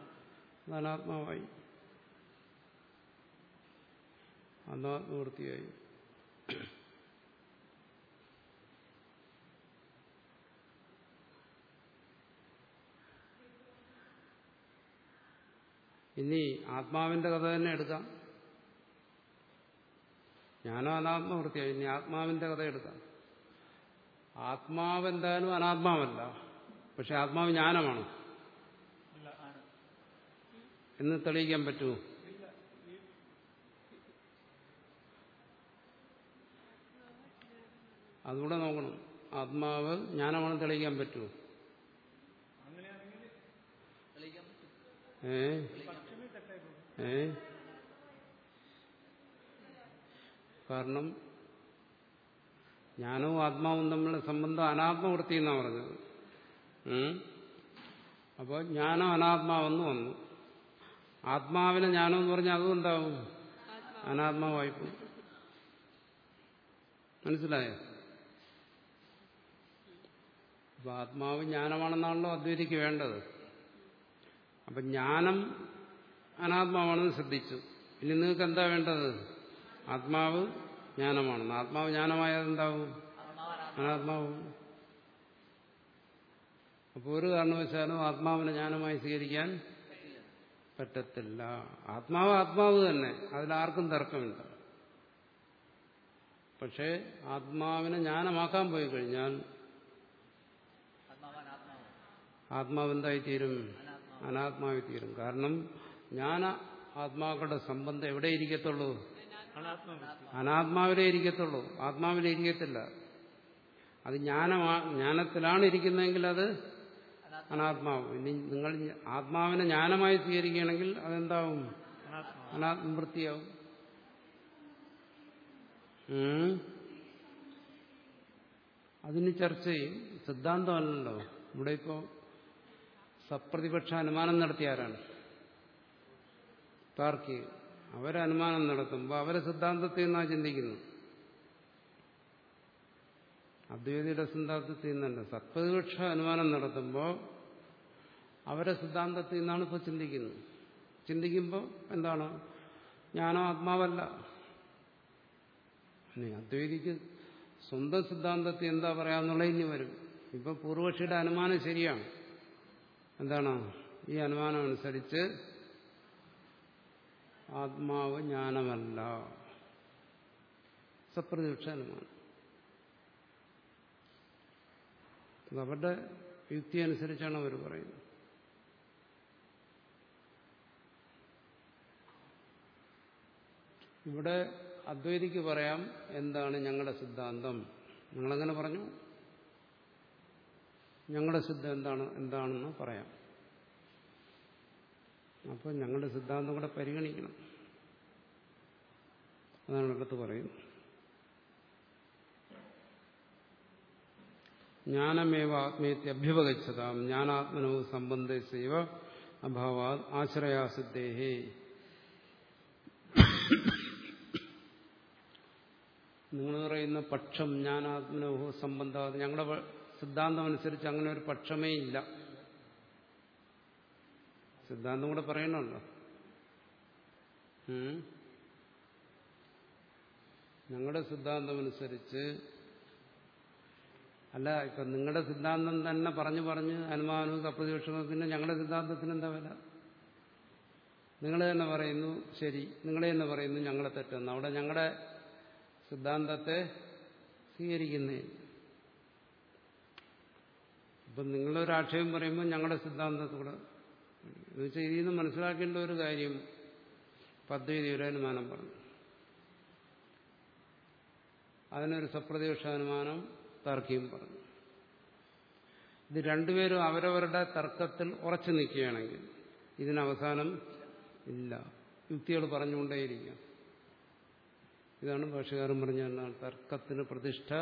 അനാത്മാവായി. അനാത്മവൃത്തിയായി. ഇനി ആത്മാവിന്റെ കഥ തന്നെ എടുക്കാം. ഞാനോ അനാത്മവൃത്തിയായി. ഇനി ആത്മാവിന്റെ കഥ എടുക്കാം. ആത്മാവ് എന്തായാലും അനാത്മാവല്ല. പക്ഷെ ആത്മാവ് ജ്ഞാനമാണ്. എന്ന് തെളിയിക്കാൻ പറ്റുമോ അതുകൂടെ നോക്കണം. ആത്മാവ് ജ്ഞാനമാണ് തെളിയിക്കാൻ പറ്റുമോ ഏ? ഏ? കാരണം ജ്ഞാനവും ആത്മാവും തമ്മിലുള്ള സംബന്ധം അനാത്മവൃത്തി എന്നാണ് പറഞ്ഞത്? അപ്പോൾ ജ്ഞാനം അനാത്മാവെന്ന് വന്നു. ആത്മാവിനെ ജ്ഞാനം എന്ന് പറഞ്ഞാൽ അതും എന്താവും അനാത്മാവായിപ്പോ മനസ്സിലായോ? അപ്പൊ ആത്മാവ് ജ്ഞാനമാണെന്നാണല്ലോ അദ്വൈതിക്ക് വേണ്ടത്. അപ്പൊ ജ്ഞാനം അനാത്മാവാണെന്ന് ശ്രദ്ധിച്ചു. ഇനി നിങ്ങൾക്ക് എന്താ വേണ്ടത്? ആത്മാവ് ജ്ഞാനമാണെന്ന് ആത്മാവ് ജ്ഞാനമായത് എന്താവും അനാത്മാവും അപ്പോൾ ഒരു കാരണവശാലും ആത്മാവിനെ ജ്ഞാനമായി സ്വീകരിക്കാൻ പറ്റത്തില്ല. ആത്മാവ് ആത്മാവ് തന്നെ. അതിലാർക്കും തർക്കമില്ല. പക്ഷേ ആത്മാവിനെ ജ്ഞാനമാക്കാൻ പോയി കഴിഞ്ഞാൽ ആത്മാവ് എന്തായി തീരും അനാത്മാവി തീരും കാരണം ജ്ഞാന ആത്മാക്കളുടെ സംബന്ധം എവിടെ ഇരിക്കത്തുള്ളൂ? അനാത്മാവിലേ ഇരിക്കത്തുള്ളൂ. ആത്മാവിലേ ഇരിക്കത്തില്ല. അത് ജ്ഞാനമാ ജ്ഞാനത്തിലാണ് ഇരിക്കുന്നതെങ്കിൽ അത് അനാത്മാവ്. ഇനി നിങ്ങൾ ആത്മാവിനെ ജ്ഞാനമായി സ്വീകരിക്കുകയാണെങ്കിൽ അതെന്താവും? അനാത്മാവ്. അനാത്മവൃത്തിയാവും. അതിന് ചർച്ച ചെയ്യും. സിദ്ധാന്തമല്ലല്ലോ. ഇവിടെ ഇപ്പോ സപ്രതിപക്ഷ അനുമാനം നടത്തിയ ആരാണ്? താർക്കിക. അവരനുമാനം നടത്തുമ്പോൾ അവരെ സിദ്ധാന്തത്തിൽ നിന്നാണ് ചിന്തിക്കുന്നു അദ്വൈതിയുടെ സിദ്ധാന്തത്തിൽ നിന്നല്ല. സത്പ്രതിപക്ഷ അനുമാനം നടത്തുമ്പോൾ അവരെ സിദ്ധാന്തത്തിൽ നിന്നാണ് ഇപ്പോൾ ചിന്തിക്കുന്നത്. ചിന്തിക്കുമ്പോൾ എന്താണ്? ഞാനോ ആത്മാവല്ല. അദ്വൈതിക്ക് സ്വന്തം സിദ്ധാന്തത്തിൽ എന്താ പറയാന്നുള്ള ഇനി വരും. ഇപ്പൊ പൂർവക്ഷിയുടെ അനുമാനം ശരിയാണ്. എന്താണ്? ഈ അനുമാനം അനുസരിച്ച് ആത്മാവ് ജ്ഞാനമല്ല. സപ്രതിപക്ഷ അനുമാനം അത് അവരുടെ യുക്തി അനുസരിച്ചാണ് അവർ പറയുന്നത്. ഇവിടെ അദ്വൈതിക്ക് പറയാം എന്താണ് ഞങ്ങളുടെ സിദ്ധാന്തം. നിങ്ങളെങ്ങനെ പറഞ്ഞു? ഞങ്ങളുടെ സിദ്ധം എന്താണ്? എന്താണെന്ന് പറയാം. അപ്പോൾ ഞങ്ങളുടെ സിദ്ധാന്തം കൂടെ പരിഗണിക്കണം. അതാണ് അടുത്ത് പറയുന്നത് ജ്ഞാനമേവ ആത്മീയത്തെ അഭ്യുപഗച്ഛതാം. ജ്ഞാനാത്മനോ സംബന്ധിച്ചവ അഭാവാ ആശ്രയാസിദ്ധേഹേ. നിങ്ങൾ പറയുന്ന പക്ഷം ജ്ഞാനാത്മനോഹോ സംബന്ധ ഞങ്ങളുടെ സിദ്ധാന്തം അനുസരിച്ച് അങ്ങനെ ഒരു പക്ഷമേ ഇല്ല. സിദ്ധാന്തം കൂടെ പറയണമല്ലോ. ഞങ്ങളുടെ സിദ്ധാന്തമനുസരിച്ച് അല്ല ഇപ്പൊ നിങ്ങളുടെ സിദ്ധാന്തം തന്നെ പറഞ്ഞു പറഞ്ഞ് അനുമാനവും സപ്രതിപക്ഷവും പിന്നെ ഞങ്ങളുടെ സിദ്ധാന്തത്തിന് എന്താ വില? നിങ്ങൾ തന്നെ പറയുന്നു ശരി. നിങ്ങളെ തന്നെ പറയുന്നു ഞങ്ങളെ തെറ്റെന്ന്. അവിടെ ഞങ്ങളുടെ സിദ്ധാന്തത്തെ സ്വീകരിക്കുന്നേ. ഇപ്പം നിങ്ങളൊരാക്ഷേപം പറയുമ്പോൾ ഞങ്ങളുടെ സിദ്ധാന്തത്തൂടെ എന്നുവെച്ചാൽ ഇതിൽ നിന്ന് മനസ്സിലാക്കേണ്ട ഒരു കാര്യം അനുമാനം പറഞ്ഞു. അതിനൊരു സപ്രതിപക്ഷ അനുമാനം തർക്കിയും പറഞ്ഞു. ഇത് രണ്ടുപേരും അവരവരുടെ തർക്കത്തിൽ ഉറച്ചു നിൽക്കുകയാണെങ്കിൽ ഇതിനവസാനം ഇല്ല. യുക്തികൾ പറഞ്ഞുകൊണ്ടേയിരിക്കാം. ഇതാണ് ഭാഷകാരൻ പറഞ്ഞ തർക്കത്തിന് പ്രതിഷ്ഠ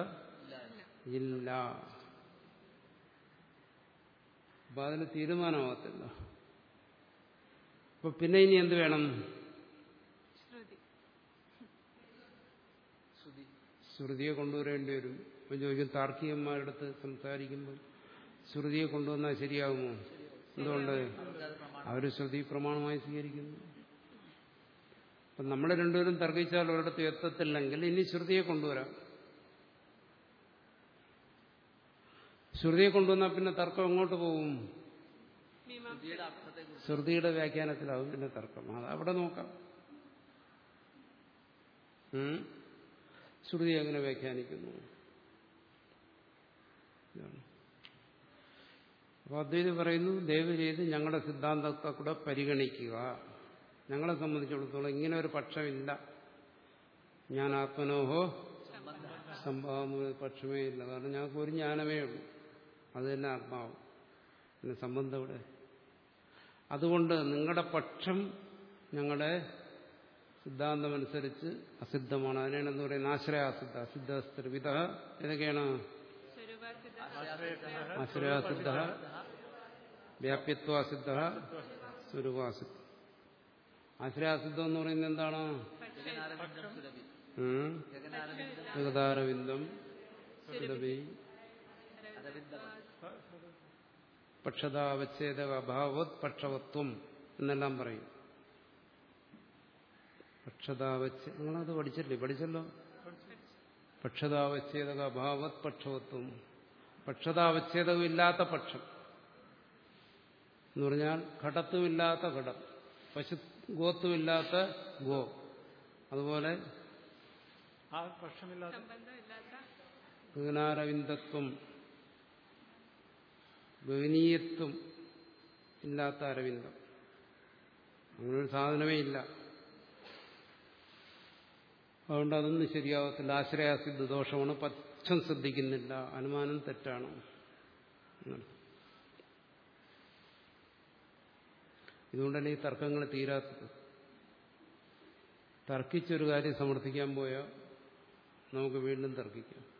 ഇല്ല. അപ്പൊ അതിന് തീരുമാനമാകത്തില്ല. അപ്പൊ പിന്നെ ഇനി എന്ത് വേണം? ശ്രുതി. ശ്രുതി. ശ്രുതിയെ കൊണ്ടുവരേണ്ടി വരും. അപ്പൊ ചോദിക്കും താർക്കികന്മാരുടെ അടുത്ത് സംസാരിക്കുമ്പോൾ ശ്രുതിയെ കൊണ്ടുവന്നാൽ ശരിയാകുമോ? എന്തുകൊണ്ട്? അവർ ശ്രുതി പ്രമാണമായി സ്വീകരിക്കുന്നു. അപ്പം നമ്മൾ രണ്ടുപേരും തർക്കിച്ചാൽ ഒരിടത്ത് എത്തത്തില്ലെങ്കിൽ ഇനി ശ്രുതിയെ കൊണ്ടുവരാം. ശ്രുതിയെ കൊണ്ടുവന്നാൽ പിന്നെ തർക്കം എങ്ങോട്ട് പോകും? ശ്രുതിയുടെ വ്യാഖ്യാനത്തിലാവും പിന്നെ തർക്കം. അത് അവിടെ നോക്കാം. ഉം? ശ്രുതി എങ്ങനെ വ്യാഖ്യാനിക്കുന്നു. അപ്പൊ അദ്വൈതം പറയുന്നു ദയവ് ചെയ്ത് ഞങ്ങളുടെ സിദ്ധാന്തത്തെ കൂടെ പരിഗണിക്കുക. ഞങ്ങളെ സംബന്ധിച്ചിടത്തോളം ഇങ്ങനെ ഒരു പക്ഷമില്ല. ഞാൻ ആത്മനോഹോ സംഭവം പക്ഷമേ ഇല്ല. കാരണം ഞങ്ങൾക്ക് ഒരു ജ്ഞാനമേ ഉള്ളൂ. അത് തന്നെ ആത്മാവ്. പിന്നെ സംബന്ധം ഇവിടെ അതുകൊണ്ട് നിങ്ങളുടെ പക്ഷം ഞങ്ങളുടെ സിദ്ധാന്തമനുസരിച്ച് അസിദ്ധമാണ്. അതിനാണ് എന്ന് പറയുന്നത് ആശ്രയാസിദ്ധ വിത ഏതൊക്കെയാണ്? ആശ്രയാസിദ്ധ വ്യാപ്യത്വാസിദ്ധ സ്വരൂപാസിദ്ധ. ആശ്രയാസിദ്ധം എന്ന് പറയുന്നത് എന്താണ്? ജഗതാരവിന്ദം സുരഭി അരവിന്ദം പക്ഷതാവച്ഛേദക അഭാവത് പക്ഷവത്വം എന്നെല്ലാം പറയും. പക്ഷതാവച്ഛ നിങ്ങളത് പഠിച്ചില്ലേ പഠിച്ചല്ലോ? പക്ഷതാവച്ഛേദക അഭാവത് പക്ഷവത്വം പക്ഷതാവച്ഛേദകമില്ലാത്ത പക്ഷം. എന്ന് പറഞ്ഞാൽ ഘടത്വമില്ലാത്ത ഘടം. പശു ഗോത്വമില്ലാത്ത ഗോ. അതുപോലെ ഗഗനാരവിന്ദത്വം. ഗഗനീയത്വം ഇല്ലാത്ത അരവിന്ദം അങ്ങനൊരു സാധനമേ ഇല്ല. അതുകൊണ്ട് അതൊന്നും ശരിയാവത്തില്ല. ആശ്രയാസിദ്ധ ദോഷമാണ്. പച്ചം ശ്രദ്ധിക്കുന്നില്ല. അനുമാനം തെറ്റാണ്. ഇതുകൊണ്ടല്ലേ ഈ തർക്കങ്ങൾ തീരാത്തത്? തർക്കിച്ചൊരു കാര്യം സമർത്ഥിക്കാൻ പോയാൽ നമുക്ക് വീണ്ടും തർക്കിക്കാം.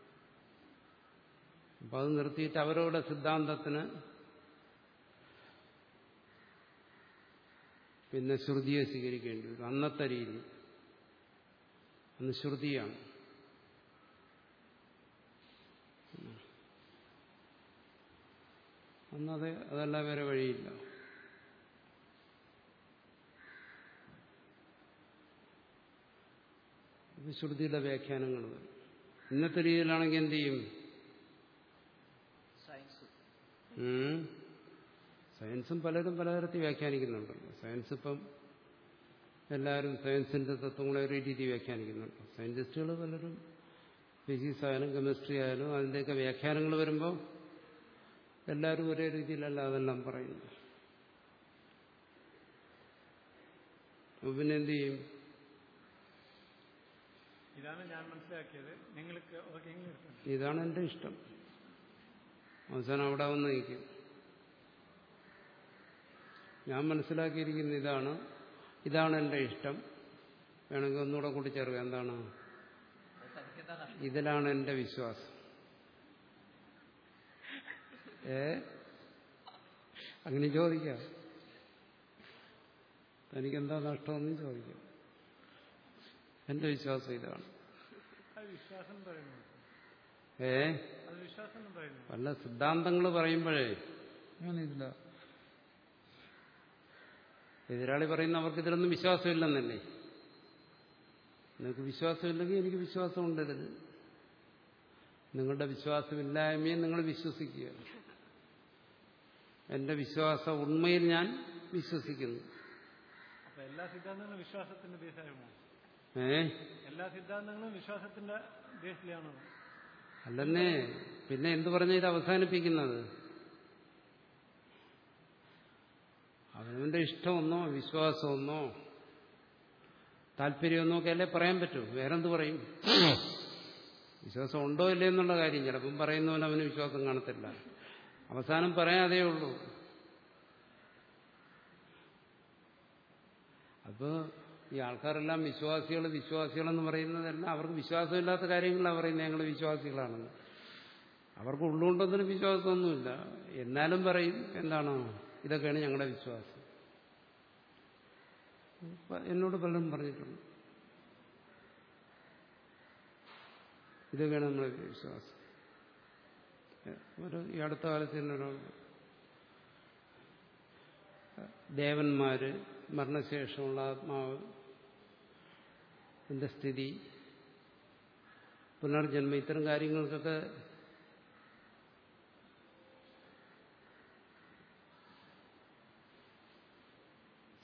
അപ്പം അത് നിർത്തിയിട്ട് അവരവരുടെ സിദ്ധാന്തത്തിന് പിന്നെ ശ്രുതിയെ സ്വീകരിക്കേണ്ടി വരും. അന്നത്തെ രീതി. അന്ന് ശ്രുതിയാണ്. അന്നത് അതല്ല വേറെ വഴിയില്ല. ശ്രുതിയുടെ വ്യാഖ്യാനങ്ങൾ. വരും ഇന്നത്തെ രീതിയിലാണെങ്കിൽ എന്ത് ചെയ്യും. സയൻസും പലരും പലതരത്തിൽ വ്യാഖ്യാനിക്കുന്നുണ്ടല്ലോ സയൻസ് ഇപ്പം എല്ലാവരും സയൻസിന്റെ തത്വങ്ങളെ ഒരു രീതി വ്യാഖ്യാനിക്കുന്നുണ്ട്. സയന്റിസ്റ്റുകൾ പലരും ഫിസിക്സ് ആയാലും കെമിസ്ട്രി ആയാലും അതിന്റെയൊക്കെ വ്യാഖ്യാനങ്ങൾ വരുമ്പോൾ എല്ലാവരും ഒരേ രീതിയിലല്ല അതെല്ലാം പറയുന്നു പിന്നെന്ത് ചെയ്യും? ഇതാണ് ഞാൻ മനസ്സിലാക്കിയത്. നിങ്ങൾക്ക് ഇതാണ് എന്റെ ഇഷ്ടം. അവസാനം അവിടെ വന്ന് നിൽക്കും. ഞാൻ മനസ്സിലാക്കിയിരിക്കുന്ന ഇതാണ്. ഇതാണ് എന്റെ ഇഷ്ടം. വേണമെങ്കിൽ ഒന്നുകൂടെ കൂട്ടിച്ചേർക്കുക എന്താണ്? അത് ഇതിലാണ് എന്റെ വിശ്വാസം. ഏ? അങ്ങനെ ചോദിക്കാം. തനിക്കെന്താ നഷ്ടമെന്നും ചോദിക്കാം. എന്റെ വിശ്വാസം ഇതാണ്. വിശ്വാസം പറയുന്നത് പറയുന്നു. ഏ? അല്ല വിശ്വാസം സിദ്ധാന്തങ്ങൾ പറയുമ്പോഴേ. അങ്ങനെയില്ല. എതിരാളി പറയുന്ന അവർക്ക് ഇതിലൊന്നും വിശ്വാസമില്ലെന്നല്ലേ? നിങ്ങൾക്ക് വിശ്വാസമില്ലെങ്കിൽ എനിക്ക് വിശ്വാസമുണ്ട് ഇതിൽ നിങ്ങളുടെ വിശ്വാസമില്ലായ്മയെ നിങ്ങൾ വിശ്വസിക്കുക. എന്റെ വിശ്വാസ ഉണ്മയിൽ ഞാൻ വിശ്വസിക്കുന്നു. എല്ലാ സിദ്ധാന്തങ്ങളും വിശ്വാസത്തിന്റെ ബേസായിരുന്നു ഏ? എല്ലാ സിദ്ധാന്തങ്ങളും വിശ്വാസത്തിന്റെ ബേസിലാണോ? അല്ലെന്നേ പിന്നെ എന്തു പറഞ്ഞ ഇത് അവസാനിപ്പിക്കുന്നത്? അവനവന്റെ ഇഷ്ടമൊന്നോ വിശ്വാസമൊന്നോ താല്പര്യമൊന്നോ ഒക്കെ അല്ലേ പറയാൻ പറ്റൂ? വേറെന്ത് പറയും? വിശ്വാസം ഉണ്ടോ ഇല്ലേ എന്നുള്ള കാര്യം ചിലപ്പം പറയുന്നവൻ അവന് വിശ്വാസം കാണത്തില്ല. അവസാനം പറയാതേ ഉള്ളൂ. അപ്പോൾ ഈ ആൾക്കാരെല്ലാം വിശ്വാസികൾ വിശ്വാസികളെന്ന് പറയുന്നതെല്ലാം അവർക്ക് വിശ്വാസമില്ലാത്ത കാര്യങ്ങളാണ് പറയുന്നത് ഞങ്ങൾ വിശ്വാസികളാണെന്ന്. അവർക്ക് ഉള്ളുകൊണ്ടൊന്നും വിശ്വാസമൊന്നുമില്ല. എന്നാലും പറയും എന്താണ്? ഇതൊക്കെയാണ് ഞങ്ങളുടെ വിശ്വാസം. എന്നോട് പലരും പറഞ്ഞിട്ടുണ്ട്. ഇതൊക്കെയാണ് നമ്മുടെ വിശ്വാസം. ഒരു ഈ അടുത്ത കാലത്ത് തന്നെ ഒരു ദേവന്മാര് മരണശേഷമുള്ള ആത്മാവ് ന്റെ സ്ഥിതി പുനർജന്മ ഇത്തരം കാര്യങ്ങൾക്കൊക്കെ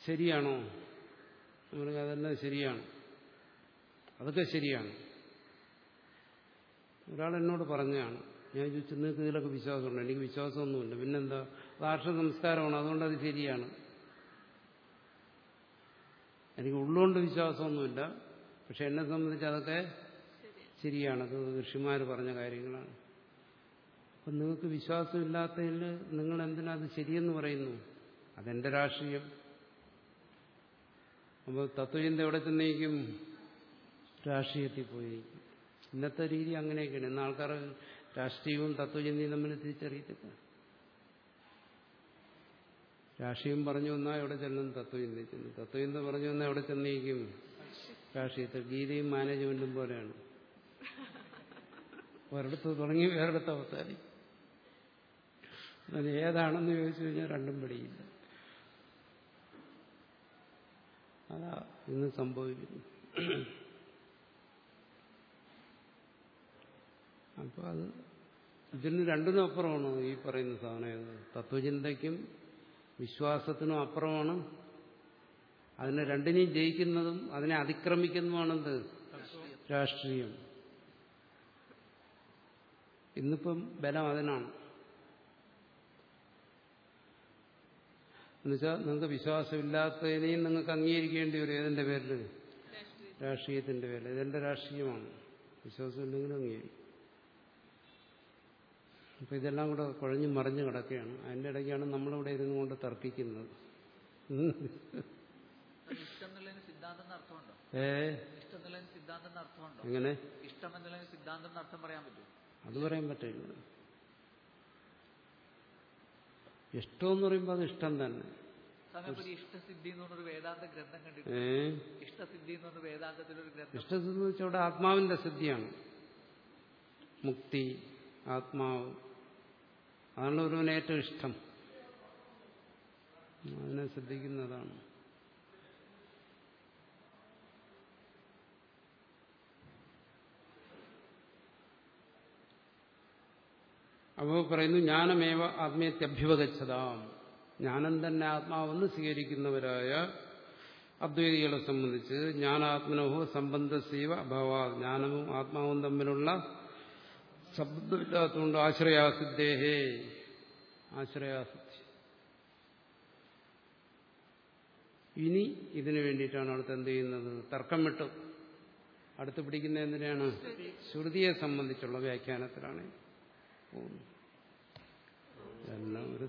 ശരിയാണോ? നമുക്ക് അതെല്ലാം ശരിയാണ്. അതൊക്കെ ശരിയാണ്. ഒരാൾ എന്നോട് പറഞ്ഞതാണ് ഞാൻ ചോദിച്ചു നിങ്ങൾക്ക് ഇതിലൊക്കെ വിശ്വാസമുണ്ട്? എനിക്ക് വിശ്വാസമൊന്നുമില്ല. പിന്നെന്താ? ഭാഷ സംസ്കാരമാണ് അതുകൊണ്ട് അത് ശരിയാണ്. എനിക്ക് ഉള്ളുകൊണ്ട് വിശ്വാസമൊന്നുമില്ല. പക്ഷെ എന്നെ സംബന്ധിച്ച് അതൊക്കെ ശരിയാണ്. അത് ഋഷിമാർ പറഞ്ഞ കാര്യങ്ങളാണ്. അപ്പം നിങ്ങൾക്ക് വിശ്വാസമില്ലാത്തതിൽ നിങ്ങൾ എന്തിനാ അത് ശരിയെന്ന് പറയുന്നു? അതെന്റെ രാഷ്ട്രീയം. അപ്പോൾ തത്വചിന്ത എവിടെ ചെന്നേക്കും? രാഷ്ട്രീയത്തിൽ പോയിരിക്കും. ഇന്നത്തെ രീതി അങ്ങനെയൊക്കെയാണ്. ഇന്ന് ആൾക്കാർ രാഷ്ട്രീയവും തത്വചിന്തയും തമ്മിൽ തിരിച്ചറിയത്തില്ല. രാഷ്ട്രീയം പറഞ്ഞു വന്നാൽ എവിടെ ചെല്ലും? തത്വചിന്ത ചെന്നു തത്വചിന്ത പറഞ്ഞു വന്നാൽ എവിടെ ചെന്നേക്കും? രാഷ്ട്രീയത്തിൽ ഗീതയും മാനേജ്മെന്റും പോലെയാണ്. ഒരിടത്ത് തുടങ്ങി വേറെടുത്ത് അവസാനിക്കും. അത് ഏതാണെന്ന് ചോദിച്ചു കഴിഞ്ഞാൽ രണ്ടും പിടിയില്ല അതാ ഇന്ന് സംഭവിക്കുന്നു. അപ്പോൾ അത് ഇതിന് രണ്ടിനും അപ്പുറമാണ് ഈ പറയുന്ന സാധനം തത്വചിന്തയ്ക്കും വിശ്വാസത്തിനും അപ്പുറമാണ് അതിനെ രണ്ടിനെയും ജയിക്കുന്നതും അതിനെ അതിക്രമിക്കുന്നതുമാണെന്ത് രാഷ്ട്രീയം. ഇന്നിപ്പം ബലം അതിനാണ്. എന്നുവെച്ചാൽ നിങ്ങൾക്ക് വിശ്വാസമില്ലാത്തതിനെയും നിങ്ങൾക്ക് അംഗീകരിക്കേണ്ടി വരും. ഏതിന്റെ പേരിൽ രാഷ്ട്രീയത്തിന്റെ പേരിൽ ഇതെന്റെ രാഷ്ട്രീയമാണ്. വിശ്വാസമില്ലെങ്കിലും അംഗീകരിക്കും. അപ്പൊ ഇതെല്ലാം കൂടെ കുഴഞ്ഞു മറിഞ്ഞു കിടക്കുകയാണ്. അതിന്റെ ഇടയ്ക്കാണ് നമ്മളിവിടെ ഇരുന്നു കൊണ്ട് തർക്കിക്കുന്നത് ഇഷ്ടം എന്നുള്ളതിന് സിദ്ധാന്തം എന്ന് അർത്ഥമുണ്ടോ ഏ ഇഷ്ടം എന്നുള്ളതിന് സിദ്ധാന്തം എന്ന് അർത്ഥമുണ്ടോ എങ്ങനെ? ഇഷ്ടം അത് പറയാൻ പറ്റില്ല. ഇഷ്ടമെന്ന് പറയുമ്പോൾ അത് ഇഷ്ടം തന്നെ. ഇഷ്ടസിദ്ധി എന്ന് വെച്ചാൽ അവിടെ ആത്മാവിന്റെ സിദ്ധിയാണ്. മുക്തി ആത്മാവ്. അതാണ് ഒരുവന് ഏറ്റവും ഇഷ്ടം. അതിനെ സിദ്ധിക്കുന്നതാണ്. അപ്പോൾ പറയുന്നു ജ്ഞാനമേവ ആത്മീയത്യഭ്യുപഗച്ഛതാം ജ്ഞാനം തന്നെ ആത്മാവെന്ന് സ്വീകരിക്കുന്നവരായ അദ്വൈതികളെ സംബന്ധിച്ച് ജ്ഞാനാത്മനോഹോ സംബന്ധസീവ അഭാവ ജ്ഞാനവും ആത്മാവും തമ്മിലുള്ള ശബ്ദമില്ലാത്തതുകൊണ്ട് ആശ്രയാസിദ്ധേഹേ. ആശ്രയാസിദ്ധി. ഇനി ഇതിനു വേണ്ടിയിട്ടാണ് അടുത്ത് എന്ത് ചെയ്യുന്നത്? തർക്കം വിട്ടു. അടുത്ത് പിടിക്കുന്ന എന്തിനാണ്? ശ്രുതിയെ സംബന്ധിച്ചുള്ള വ്യാഖ്യാനത്തിലാണ്. പോകുന്നത് എല്ലാം ഒരു